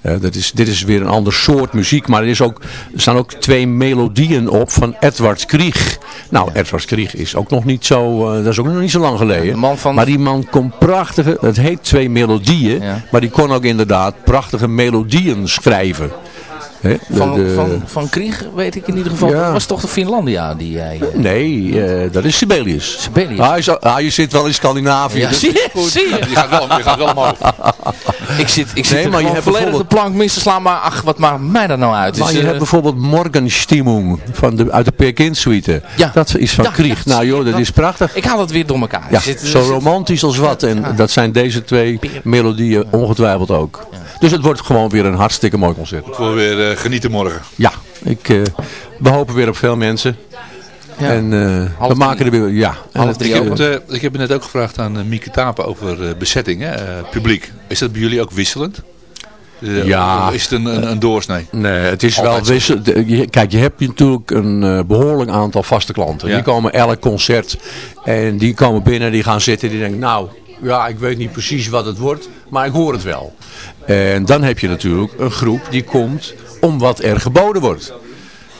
Eh, dat is, dit is weer een ander soort muziek. Maar er, is ook, er staan ook twee melodieën op van Edward Krieg. Nou, Edward Krieg is ook nog niet zo, eh, dat is ook nog niet zo lang geleden. de man van- Maar die man kon prachtige, het heet twee melodieën. Maar die kon ook inderdaad prachtige melodieën schrijven. De- Van, de- van, van Krieg weet ik in ieder geval. Ja. Dat was toch de Finlandia die jij... eh, Nee, eh, dat is Sibelius. Sibelius. Ah, je, ah, je zit wel in Scandinavië. ja, dus- zie je? Zie je? Je gaat wel, je gaat wel omhoog. [LAUGHS] Ik zit, ik zit Nee, maar je hebt volledig de plank mis te slaan. Maar ach, wat maakt mij dat nou uit? Maar Dus, je eh, hebt bijvoorbeeld Morgenstimmung van de, uit de Peer Kind Suite. Ja. Dat is van Ja, Krieg. ja, nou joh, dat dat- is prachtig. ik haal het weer door elkaar. Ja, zit- zo zit- romantisch als wat. En dat zijn deze twee melodieën ongetwijfeld ook. Dus het wordt gewoon weer een hartstikke mooi concert. Voor weer genieten morgen. Ja, ik, eh, we hopen weer op veel mensen. Ja. En eh, Half we maken er weer... Ja, en Half drie Ik heb, het, eh, ik heb het net ook gevraagd aan uh, Mieke Tapen over eh, bezetting, hè, eh, publiek. Is dat bij jullie ook wisselend? Eh, Ja. Of is het een, een, een doorsnee? Nee, het is Altijd wel wissel. Kijk, je hebt natuurlijk een eh, behoorlijk aantal vaste klanten. Ja. Die komen elk concert en die komen binnen, die gaan zitten, die denken, nou, ja, ik weet niet precies wat het wordt, maar ik hoor het wel. En dan heb je natuurlijk een groep die komt om wat er geboden wordt.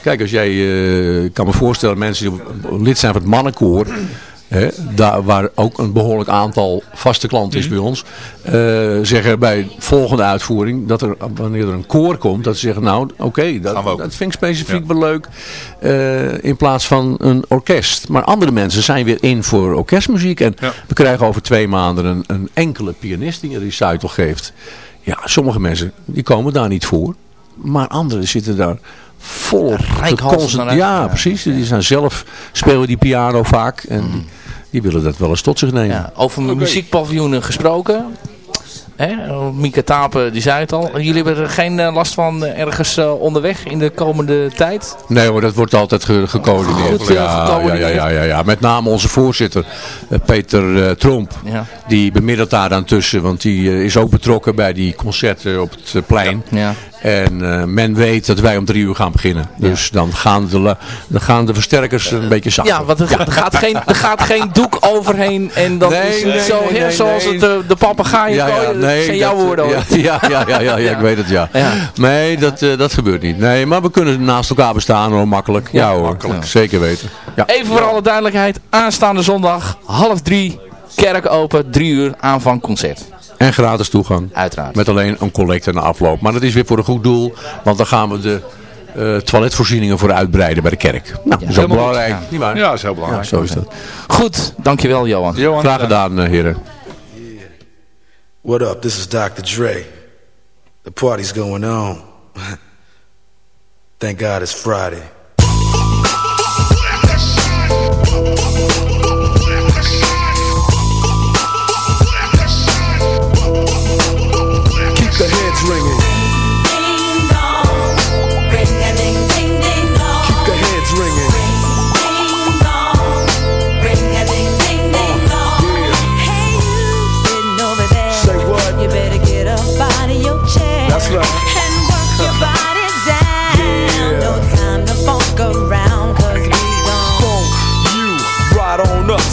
Kijk, als jij, eh, ik kan me voorstellen, mensen die lid zijn van het mannenkoor, hè, daar, waar ook een behoorlijk aantal vaste klanten is bij ons, eh, zeggen bij de volgende uitvoering, dat er, wanneer er een koor komt, dat ze zeggen, nou, oké, dat, vind ik specifiek wel leuk, eh, in plaats van een orkest. Maar andere mensen zijn weer in voor orkestmuziek en Ja. we krijgen over twee maanden een, een enkele pianist die een recital geeft. Ja, sommige mensen, die komen daar niet voor. Maar anderen zitten daar volop naar uit. Ja, Ja. precies. Die zijn zelf, spelen die piano vaak. En die, die willen dat wel eens tot zich nemen. Ja, over muziekpaviljoenen gesproken. Hè? Mieke Tapen, die zei het al. Jullie hebben er geen eh, last van eh, ergens eh, onderweg in de komende tijd? Nee hoor, dat wordt altijd ge- gecoördineerd. Goed, ja, gecoördineerd. Ja, ja, ja, ja. Met name onze voorzitter, Peter eh, Tromp. Ja. Die bemiddelt daar aan tussen, want die is ook betrokken bij die concerten op het plein. Ja. En eh, men weet dat wij om drie uur gaan beginnen. Dus dan, gaan de, dan gaan de versterkers een beetje zachter. Ja, want er, gaat geen, er gaat geen doek overheen en dan Nee, is het nee, zo, nee, zoals nee. het de, de papegaaien Ja, ja, dat nee, zijn jouw dat, woorden ja, hoor. ja, ja, ja, ja, ja, ik weet het, ja. Ja. Nee, dat, eh, dat gebeurt niet. Nee, maar we kunnen naast elkaar bestaan hoor, makkelijk. Ja, hoor, makkelijk. zeker weten. Ja. Even voor alle duidelijkheid, aanstaande zondag, half drie, kerk open, drie uur, aanvang concert. En gratis toegang. Uiteraard. Met alleen een collecte na afloop. Maar dat is weer voor een goed doel, want dan gaan we de eh, toiletvoorzieningen voor uitbreiden bij de kerk. Nou, dat is ook belangrijk. goed. Niet waar? Ja, dat is heel belangrijk. Zo is dat. Goed, dankjewel Johan. Johan, Graag gedaan, eh, heren. What up? This is Dr. Dre. The party's going on. [LAUGHS] Thank God it's Friday.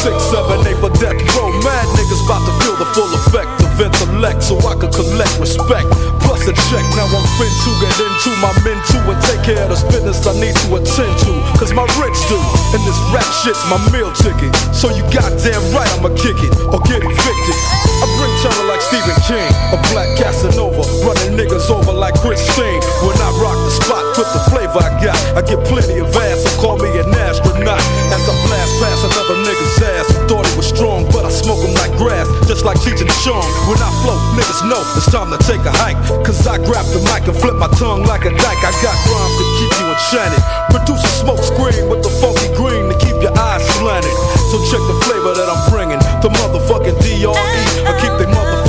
six, seven, eight for death row. Mad niggas about to feel the full effect of intellect, so I can collect respect. Plus a check, now I'm fin to get into my men too and take care of this business I need to attend to. Cause my rich do, and this rap shit's my meal ticket. So you goddamn right I'ma kick it or get evicted. I bring terror like Stephen King, a black Casanova, running niggas over like Christine. When I rock the spot, put the flavor I got. I get plenty of ass, so call me an astronaut. As I blast past another nigga's ass, thought he was strong, but I smoke him like grass, just like Cheech and Chong. When I flow, niggas know it's time to take a hike. Cause I grab the mic and flip my tongue like a dyke. I got rhymes to keep you enchanted. Produce a smoke screen with the funky green to keep your eyes slanted. So check the flavor that I'm bringing. The motherfucking DRE or keep their mother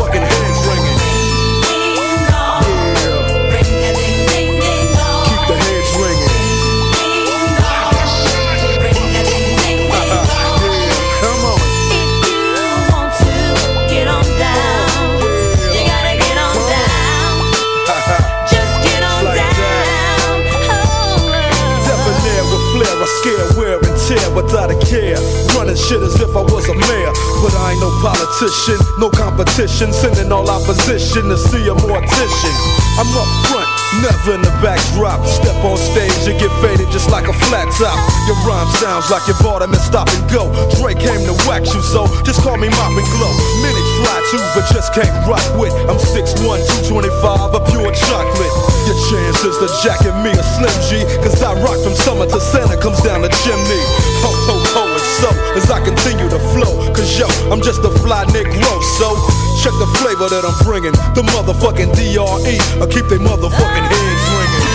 Running shit as if I was a mayor. But I ain't no politician, no competition. Sending all opposition to see a mortician. I'm up front, never in the backdrop. Step on stage and get faded just like a flat top. Your rhyme sounds like you bought them and stop and go. Drake came to wax you, so just call me Mop and Glow. Many try to, but just can't rock with. I'm 6'1, 225, a pure chocolate. Your chances to jacket me a Slim G, cause I rock from summer to Santa comes down the chimney. Ho, ho, ho, so as I continue to flow, cause yo, I'm just a fly Negro, so check the flavor that I'm bringing. The motherfucking DRE, I keep they motherfucking heads ringing.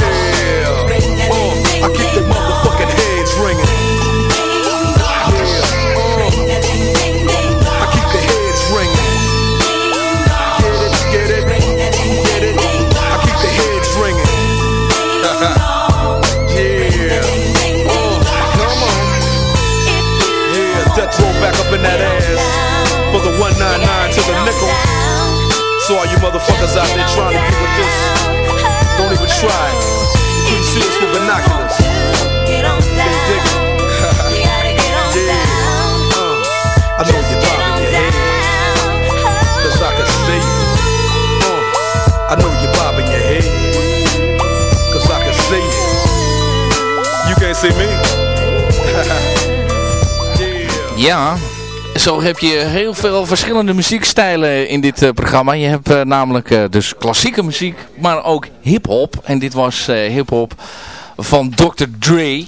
Yeah, uh, I keep they motherfucking heads ringing. That ass for the 199 to the nickel. So all you motherfuckers out there trying to get with this, don't even try. You see us with binoculars. They dig it. [LAUGHS] yeah. Uh, I know you're bobbing your head. Cause I can see you. Uh, I know you're bobbing your head. Cause I can see you. You can't see me. [LAUGHS] Ja, zo heb je heel veel verschillende muziekstijlen in dit eh, programma. Je hebt eh, namelijk eh, dus klassieke muziek, maar ook hip-hop. En dit was hip-hop van Dr. Dre.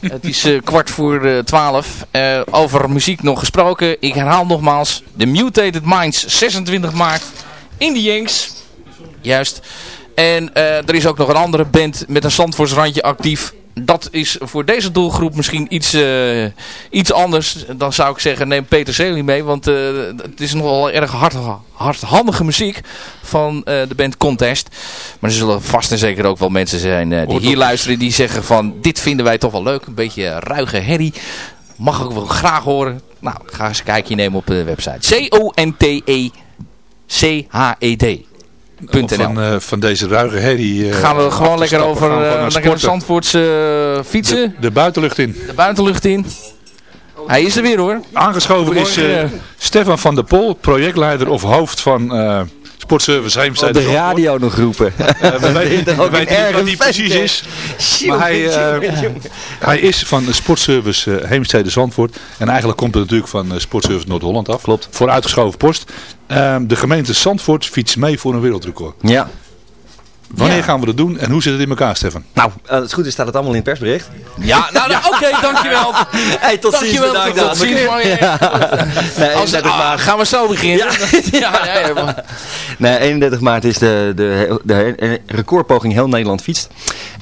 Het is kwart voor twaalf. Over muziek nog gesproken. Ik herhaal nogmaals. The Mutated Minds, 26 maart in de Yanks. Juist. En er is ook nog een andere band met een Zandvoorts randje actief. Dat is voor deze doelgroep misschien iets, eh, iets anders. Dan zou ik zeggen neem Peter Zeli mee. Want eh, het is nogal erg hard, hardhandige muziek van eh, de band Contest. Maar er zullen vast en zeker ook wel mensen zijn die hier luisteren. Die zeggen van dit vinden wij toch wel leuk. Een beetje ruige herrie. Mag ik wel graag horen. Nou, ga eens een kijkje nemen op de website. C-O-N-T-E-C-H-E-D. Van, eh, van deze ruige herrie. eh, Gaan we gewoon lekker over uh, naar lekker. Zandvoortse fietsen. De, de buitenlucht in. De buitenlucht in. Hij is er weer hoor. Aangeschoven is. Stefan van der Pol, projectleider of hoofd van Sportservice Heemstede. De radio nog roepen. Eh, we [LAUGHS] weten, we weten niet wat hij precies is. Maar hij, eh, hij is van de Sportservice eh, Heemstede Zandvoort. En eigenlijk komt het natuurlijk van Sportservice Noord-Holland af. Klopt. Voor uitgeschoven post. Ehm, de gemeente Zandvoort fietst mee voor een wereldrecord. Ja. Wanneer Ja. gaan we dat doen en hoe zit het in elkaar, Stefan? Nou, als het goed is staat het allemaal in het persbericht. Ja, nou, nou, oké, [LAUGHS] dankjewel. Hey, tot ziens, Dankjewel, bedankt. tot ziens. Ja. Nee, Als, 31 ah, maart. gaan we zo beginnen? Ja, [LAUGHS] ja, ja, maar- Nee, 31 maart is de, de, de recordpoging heel Nederland fietst.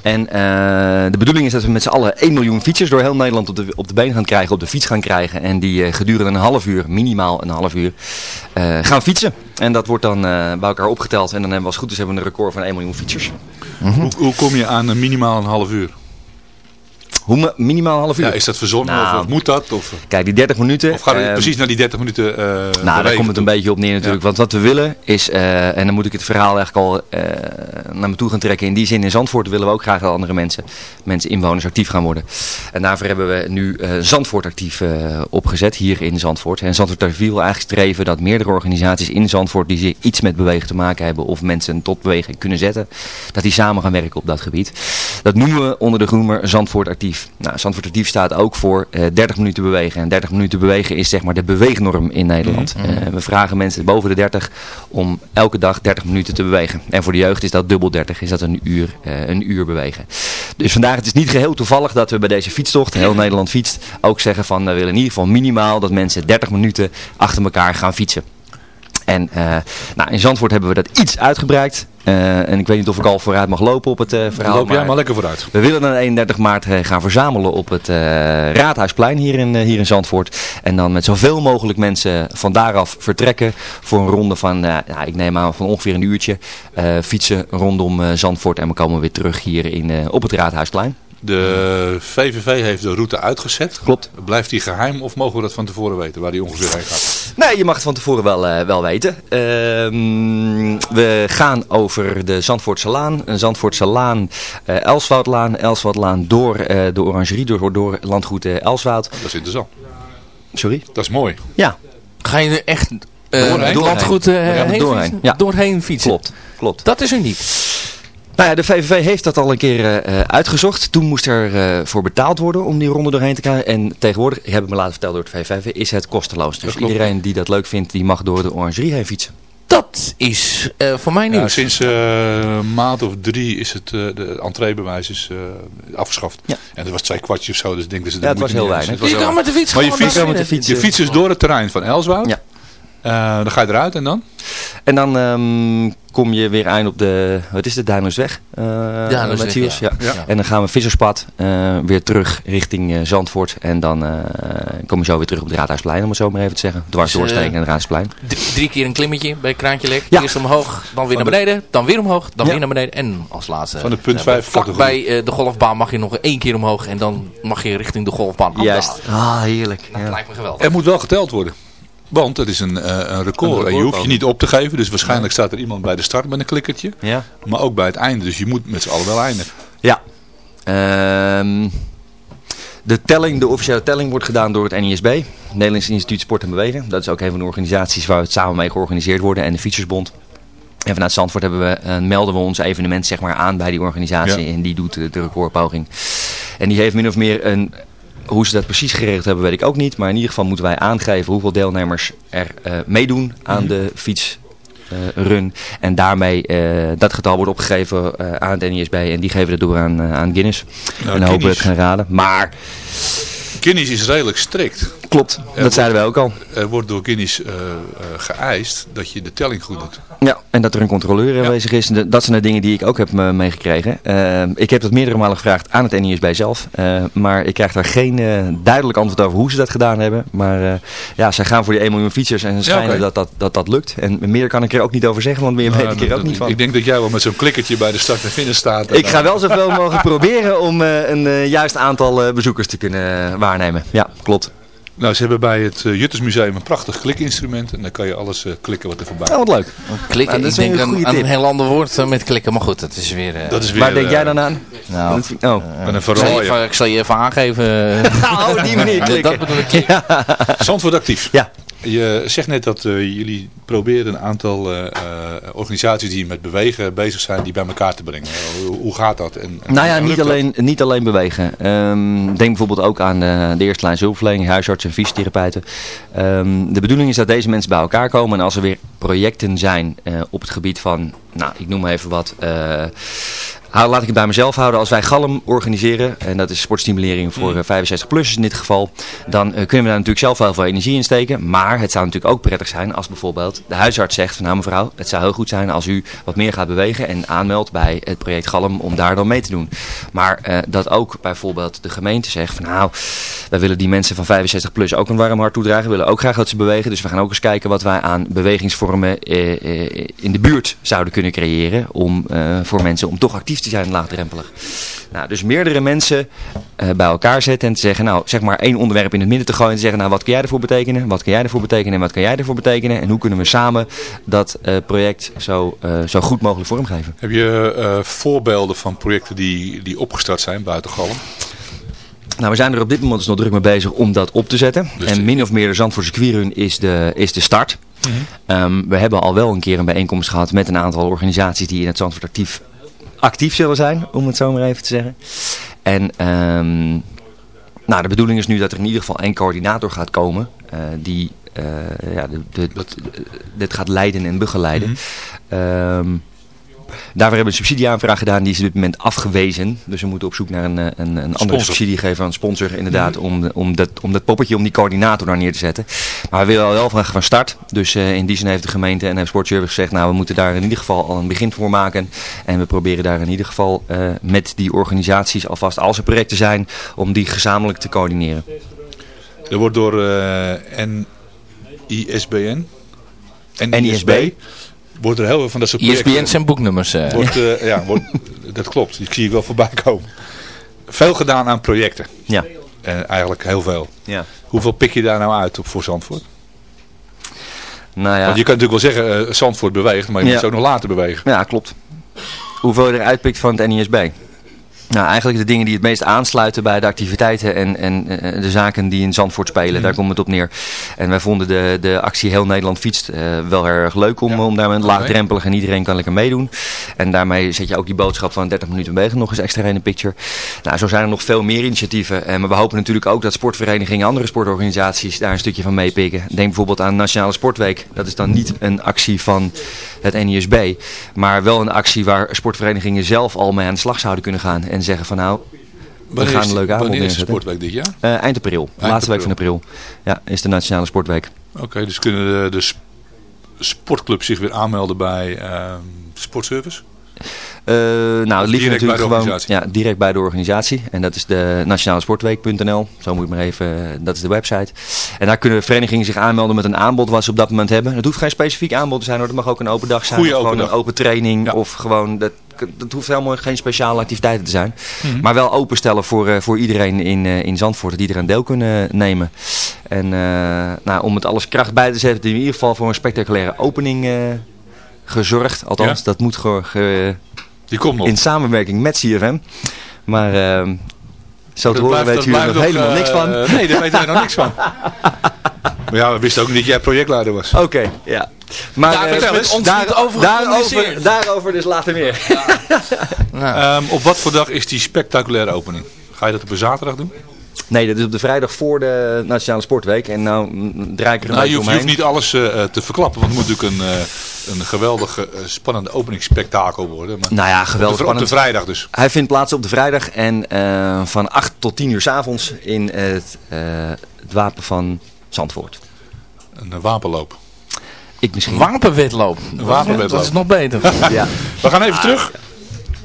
En eh, de bedoeling is dat we met z'n allen 1 miljoen fietsers door heel Nederland op de, op de been gaan krijgen, op de fiets gaan krijgen. En die eh, gedurende een half uur, minimaal een half uur, eh, gaan fietsen. En dat wordt dan eh, bij elkaar opgeteld. En dan hebben we als het goed is hebben we een record van 1 miljoen Hoe, hoe kom je aan minimaal een half uur? Hoe minimaal een half uur? Ja, is dat verzonnen Nou, of, of moet dat? Of, Kijk, die 30 minuten. of gaat het ehm, precies naar die 30 minuten eh Nou, daar bewegen komt het een beetje op neer natuurlijk. Want wat we willen is, eh, en dan moet ik het verhaal eigenlijk al eh, naar me toe gaan trekken. In die zin in Zandvoort willen we ook graag dat andere mensen, mensen, inwoners actief gaan worden. En daarvoor hebben we nu Zandvoort actief opgezet, hier in Zandvoort. En Zandvoort actief wil eigenlijk streven dat meerdere organisaties in Zandvoort die zich iets met bewegen te maken hebben of mensen tot beweging kunnen zetten, dat die samen gaan werken op dat gebied. Dat noemen we onder de groemer Zandvoort actief. Nou, Zandvoort actief staat ook voor eh 30 minuten bewegen. En 30 minuten bewegen is zeg maar de beweegnorm in Nederland. Mhm. Eh, we vragen mensen boven de 30 om elke dag 30 minuten te bewegen. En voor de jeugd is dat dubbel 30, is dat een uur, eh, een uur bewegen. Dus vandaag het is niet geheel toevallig dat we bij deze fietstocht, heel Nederland fietst, ook zeggen van we willen in ieder geval minimaal dat mensen 30 minuten achter elkaar gaan fietsen. En eh, nou, in Zandvoort hebben we dat iets uitgebreid. Eh, en ik weet niet of ik al vooruit mag lopen op het eh, verhaal. Loop jij maar lekker vooruit. We willen dan 31 maart eh, gaan verzamelen op het Raadhuisplein hier in, hier in Zandvoort. En dan met zoveel mogelijk mensen van daaraf vertrekken voor een ronde van, ja, ik neem aan van ongeveer een uurtje. fietsen rondom Zandvoort en we komen weer terug hier in, op het Raadhuisplein. De VVV heeft de route uitgezet. Klopt. Blijft die geheim of mogen we dat van tevoren weten waar die ongeveer heen gaat? Nee, je mag het van tevoren wel, eh, wel weten. Ehm, we gaan over de Zandvoortse Laan. Een Zandvoortse Laan, eh Elswoudlaan. Elswoudlaan door eh, de Orangerie, door, door landgoed Elswoud. Dat is interessant. Sorry? Dat is mooi. Ja. Ga je er echt eh Doorheen? door landgoed eh, er doorheen, fietsen? ja. Doorheen fietsen? Klopt, klopt. Dat is uniek. Nou ja, de VVV heeft dat al een keer eh, eh, uitgezocht. Toen moest er eh, voor betaald worden om die ronde doorheen te krijgen. En tegenwoordig, heb ik me laten vertellen door het VVV, is het kosteloos. Dus iedereen die dat leuk vindt, die mag door de Orangerie heen fietsen. Dat is eh, voor mij Ja, nieuws. sinds eh, een maand of drie is het, eh, de entreebewijs is, eh, afgeschaft. Ja. En dat was twee kwartjes of zo, dus ik denk dat ze Ja, de het was heel weinig. je kan met de fiets Maar je gewoon fiets, met de fiets. je fiets dus door het terrein van Elswoud. Ja. Eh, dan ga je eruit en dan? En dan ehm, kom je weer eind op de, wat is het? Uh, ja. ja. Ja. En dan gaan we Visserspad eh, weer terug richting eh, Zandvoort. En dan eh, kom je zo weer terug op het Raadhuisplein, om het zo maar even te zeggen. Dwars Dus, doorsteken en het Raadhuisplein. Drie, keer een klimmetje bij Kraantje Lek. Ja. Eerst omhoog, dan weer naar de- beneden, dan weer omhoog, dan Ja. weer naar beneden. En als laatste, Van de punt vijf vlak bij eh, de golfbaan mag je nog één keer omhoog. En dan mag je richting de golfbaan. Juist. Ah, heerlijk. Dat Ja. lijkt me geweldig. Er moet wel geteld worden. Want het is een, eh, een record. en je hoeft je niet op te geven. Dus waarschijnlijk staat er iemand bij de start met een klikkertje. Ja. Maar ook bij het einde. Dus je moet met z'n allen wel eindigen. Ja. Ehm, de telling, de officiële telling wordt gedaan door het NISB, Nederlands Instituut Sport en Bewegen. Dat is ook een van de organisaties waar we het samen mee georganiseerd worden en de Fietsersbond. En vanuit Zandvoort hebben we, eh, melden we ons evenement zeg maar, aan bij die organisatie Ja. en die doet de, de recordpoging. En die heeft min of meer een, hoe ze dat precies geregeld hebben weet ik ook niet, maar in ieder geval moeten wij aangeven hoeveel deelnemers er eh, meedoen aan de fiets eh, run. En daarmee, eh, dat getal wordt opgegeven eh, aan het NISB en die geven het door aan, aan Guinness. Nou, en dan hopen we het gaan raden. Maar, Guinness is redelijk strikt. klopt, Er dat zeiden wij ook al. Er wordt door Guinness geëist dat je de telling goed doet. Ja, en dat er een controleur aanwezig is. Dat zijn de dingen die ik ook heb eh, meegekregen. Eh, ik heb dat meerdere malen gevraagd aan het NISB zelf. eh, maar ik krijg daar geen duidelijk antwoord over hoe ze dat gedaan hebben. Maar ja, zij gaan voor die 1 miljoen fietsers en ze schijnen dat, dat, dat dat lukt. En meer kan ik er ook niet over zeggen, want meer weet Nou, ik er dat- ook niet van. Ik denk dat jij wel met zo'n klikkertje bij de start en finish staat. Ik ga wel zoveel mogelijk proberen om een juist aantal bezoekers te kunnen waarnemen. Ja, klopt. Nou, ze hebben bij het uh, Juttersmuseum een prachtig klikinstrument. En dan kan je alles uh, klikken wat er voorbij Oh, komt. wat leuk. Klikken, Ah, dat ik is weer denk een een heel ander woord eh, met klikken. Maar goed, dat is weer... eh, Dat is weer Waar denk eh, jij dan aan? nou, oh. een ik, zal je verrooien. even, ik zal je even aangeven. [LAUGHS] Oh, op die manier [LAUGHS] klikken. Dat bedoel ik. Zandvoort actief. Ja. Je zegt net dat eh, jullie proberen een aantal eh, eh, organisaties die met bewegen bezig zijn, die bij elkaar te brengen. Hoe, hoe gaat dat? En, en Nou ja, niet dat? alleen, niet alleen bewegen. Ehm, denk bijvoorbeeld ook aan de, de eerste lijn hulpverlening, huisartsen en fysiotherapeuten. Ehm, de bedoeling is dat deze mensen bij elkaar komen en als er weer projecten zijn op het gebied van, nou ik noem maar even wat, laat ik het bij mezelf houden. Als wij Galm organiseren, en dat is sportstimulering voor eh, 65-plussers in dit geval, dan eh, kunnen we daar natuurlijk zelf wel heel veel energie in steken. Maar het zou natuurlijk ook prettig zijn als bijvoorbeeld de huisarts zegt van nou mevrouw, het zou heel goed zijn als u wat meer gaat bewegen en aanmeldt bij het project Galm om daar dan mee te doen. Maar eh, dat ook bijvoorbeeld de gemeente zegt van nou, wij willen die mensen van 65 plus ook een warm hart toedragen. We willen ook graag dat ze bewegen. Dus we gaan ook eens kijken wat wij aan bewegingsvormen in de buurt zouden kunnen creëren. Om voor mensen om toch actief te zijn laagdrempelig. Nou, dus meerdere mensen eh, bij elkaar zetten en te zeggen, nou zeg maar één onderwerp in het midden te gooien. En te zeggen, nou wat kan jij ervoor betekenen? Wat kan jij ervoor betekenen? En wat kan jij ervoor betekenen? En hoe kunnen we samen dat eh, project zo, eh, zo goed mogelijk vormgeven? Heb je voorbeelden van projecten die, die opgestart zijn buiten Galm? Nou, we zijn er op dit moment dus nog druk mee bezig om dat op te zetten. Dus en min of meer de Zandvoortse Quirun is de, is de start. Mhm. Ehm, we hebben al wel een keer een bijeenkomst gehad met een aantal organisaties die in het Zandvoort actief, actief zullen zijn, om het zo maar even te zeggen. En ehm, nou, de bedoeling is nu dat er in ieder geval één coördinator gaat komen eh, die eh, ja, de, de, de- dit gaat leiden en begeleiden. Ehm, Daarvoor hebben we een subsidieaanvraag gedaan, die is op dit moment afgewezen. Dus we moeten op zoek naar een, eh, een, een andere Sponsor. subsidiegever, een sponsor inderdaad, om, de- om, dat, om dat poppetje, om die coördinator daar neer te zetten. Maar we willen al wel van, van start. Dus eh, in die zin heeft de gemeente en heeft Sportservice gezegd, nou we moeten daar in ieder geval al een begin voor maken. En we proberen daar in ieder geval eh, met die organisaties alvast, als er projecten zijn, om die gezamenlijk te coördineren. Er wordt door eh NISBN, NISB. Wordt er heel veel van dat soort projecten... ISBN zijn boeknummers. eh. Wordt, eh, ja, wordt, [LAUGHS] dat klopt. Die zie ik wel voorbij komen. Veel gedaan aan projecten. Ja. En eigenlijk heel veel. Ja. Hoeveel pik je daar nou uit op voor Zandvoort? Nou ja. Want je kan natuurlijk wel zeggen, eh, Zandvoort beweegt, maar je Ja. moet ze ook nog later bewegen. Ja, klopt. Hoeveel je eruit pikt van het NISB? Nou, eigenlijk de dingen die het meest aansluiten bij de activiteiten en, en eh, de zaken die in Zandvoort spelen. Daar komt het op neer. En wij vonden de, de actie Heel Nederland Fietst eh, wel erg leuk om, om daarmee laagdrempelig en iedereen kan lekker meedoen. En daarmee zet je ook die boodschap van 30 minuten bewegen nog eens extra in de picture. Nou, zo zijn er nog veel meer initiatieven. En maar we hopen natuurlijk ook dat sportverenigingen en andere sportorganisaties daar een stukje van meepikken. Denk bijvoorbeeld aan Nationale Sportweek. Dat is dan niet een actie van het NISB. Maar wel een actie waar sportverenigingen zelf al mee aan de slag zouden kunnen gaan. En zeggen van nou, we gaan een leuke avond wanneer is de sportweek dit jaar? Eh, eind april. Eind laatste week van april. Ja, is de Nationale Sportweek. Oké, dus kunnen de, de sp- sportclubs zich weer aanmelden bij ehm, Sportservice? Eh, nou, het liefst natuurlijk gewoon ja, direct bij de organisatie. En dat is de nationalesportweek.nl. Zo moet ik maar even, dat is de website. En daar kunnen verenigingen zich aanmelden met een aanbod wat ze op dat moment hebben. Het hoeft geen specifiek aanbod te zijn hoor. Het mag ook een open dag zijn. Goeie of gewoon dag. een open training. Of gewoon, dat, dat hoeft helemaal geen speciale activiteiten te zijn. Mhm. Maar wel openstellen voor, eh, voor iedereen in, eh, in Zandvoort. Dat die eraan deel kunnen nemen. En eh, nou, om het alles kracht bij te zetten. in ieder geval voor een spectaculaire opening gezorgd. Althans, Ja? dat moet ge, ge- Die komt nog. in samenwerking met CFM. Maar zo te horen dat jullie er nog helemaal niks van. nee, daar weten wij nog niks van. [LAUGHS] Maar ja, we wisten ook niet dat jij projectleider was. Oké, ja. Maar Daar eh, werd met ons niet over daarover, daarover dus later meer. [LAUGHS] Ehm, op wat voor dag is die spectaculaire opening? Ga je dat op een zaterdag doen? Nee, dat is op de vrijdag voor de Nationale Sportweek. En nou mm, draai ik er een Nou, je, hoeft, je hoeft niet alles eh, eh, te verklappen, want het moet natuurlijk een, eh, een geweldige, spannende openingsspektakel worden. Maar Nou ja, op geweldig de, op de spannend. vrijdag dus. Hij vindt plaats op de vrijdag en eh, van 8 tot 10 uur s avonds in het, eh, het Wapen van Zandvoort. Een eh, wapenloop. Ik misschien. Wapenwedloop. Een wapenwedloop. Dat is nog beter. [LAUGHS] ja. We gaan even terug.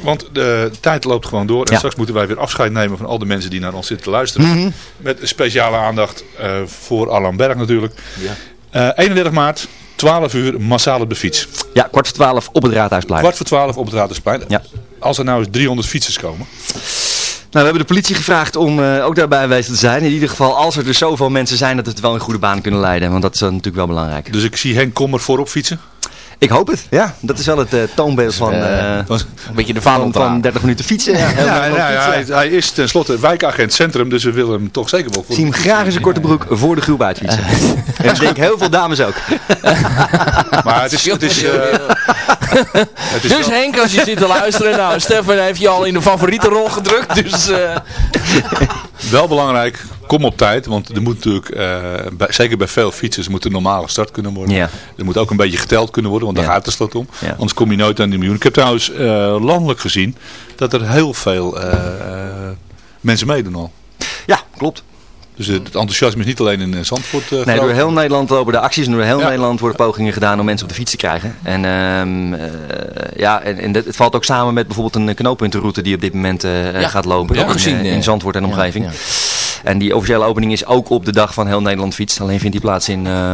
Want de tijd loopt gewoon door. En Ja. straks moeten wij weer afscheid nemen van al de mensen die naar ons zitten te luisteren. Mhm. Met speciale aandacht eh, voor Alan Berg natuurlijk. Ja. Eh, 31 maart, 12 uur, massaal op de fiets. ja, kwart voor 12 op het Raadhuisplein. Kwart voor 12 op het Radersplein. Ja. Als er nou eens 300 fietsers komen. Nou, we hebben de politie gevraagd om eh, ook daarbij aanwezig te zijn. In ieder geval, als er dus zoveel mensen zijn, dat het wel in goede baan kunnen leiden. Want dat is natuurlijk wel belangrijk. Dus ik zie Henk Kommer voorop fietsen. Ik hoop het, ja. Dat is wel het eh, toonbeeld van, eh, eh, Een beetje de van, van 30 minuten fietsen. Ja, [LAUGHS] nou fietsen. hij, hij is tenslotte wijkagent centrum, dus we willen hem toch zeker wel voor. Zie hem graag in zijn korte broek voor de groep uitfietsen. [LAUGHS] en ik denk heel veel dames ook. [LAUGHS] Maar het is, het is, eh, het is Dus wel- Henk, als je zit te luisteren, nou, Stefan heeft je al in de favoriete rol gedrukt, dus... eh, Wel belangrijk, kom op tijd, want er moet natuurlijk, eh, bij- zeker bij veel fietsers, moet een normale start kunnen worden. Ja. Er moet ook een beetje geteld kunnen worden, want daar Ja. gaat het tenslotte om. Ja. Anders kom je nooit aan die miljoen. Ik heb trouwens eh, landelijk gezien dat er heel veel eh, eh, mensen meedoen al. Ja, klopt. Dus het enthousiasme is niet alleen in Zandvoort eh, Nee, door heel Nederland lopen de acties en door heel Ja. Nederland worden pogingen gedaan om mensen op de fiets te krijgen. En, ehm, eh, ja, en, en dat- het valt ook samen met bijvoorbeeld een knooppuntenroute die op dit moment eh, Ja, gaat lopen. heb ik ook in, gezien, eh. in Zandvoort en Ja, omgeving. ja. En die officiële opening is ook op de dag van heel Nederland fietst. Alleen vindt die plaats in, eh,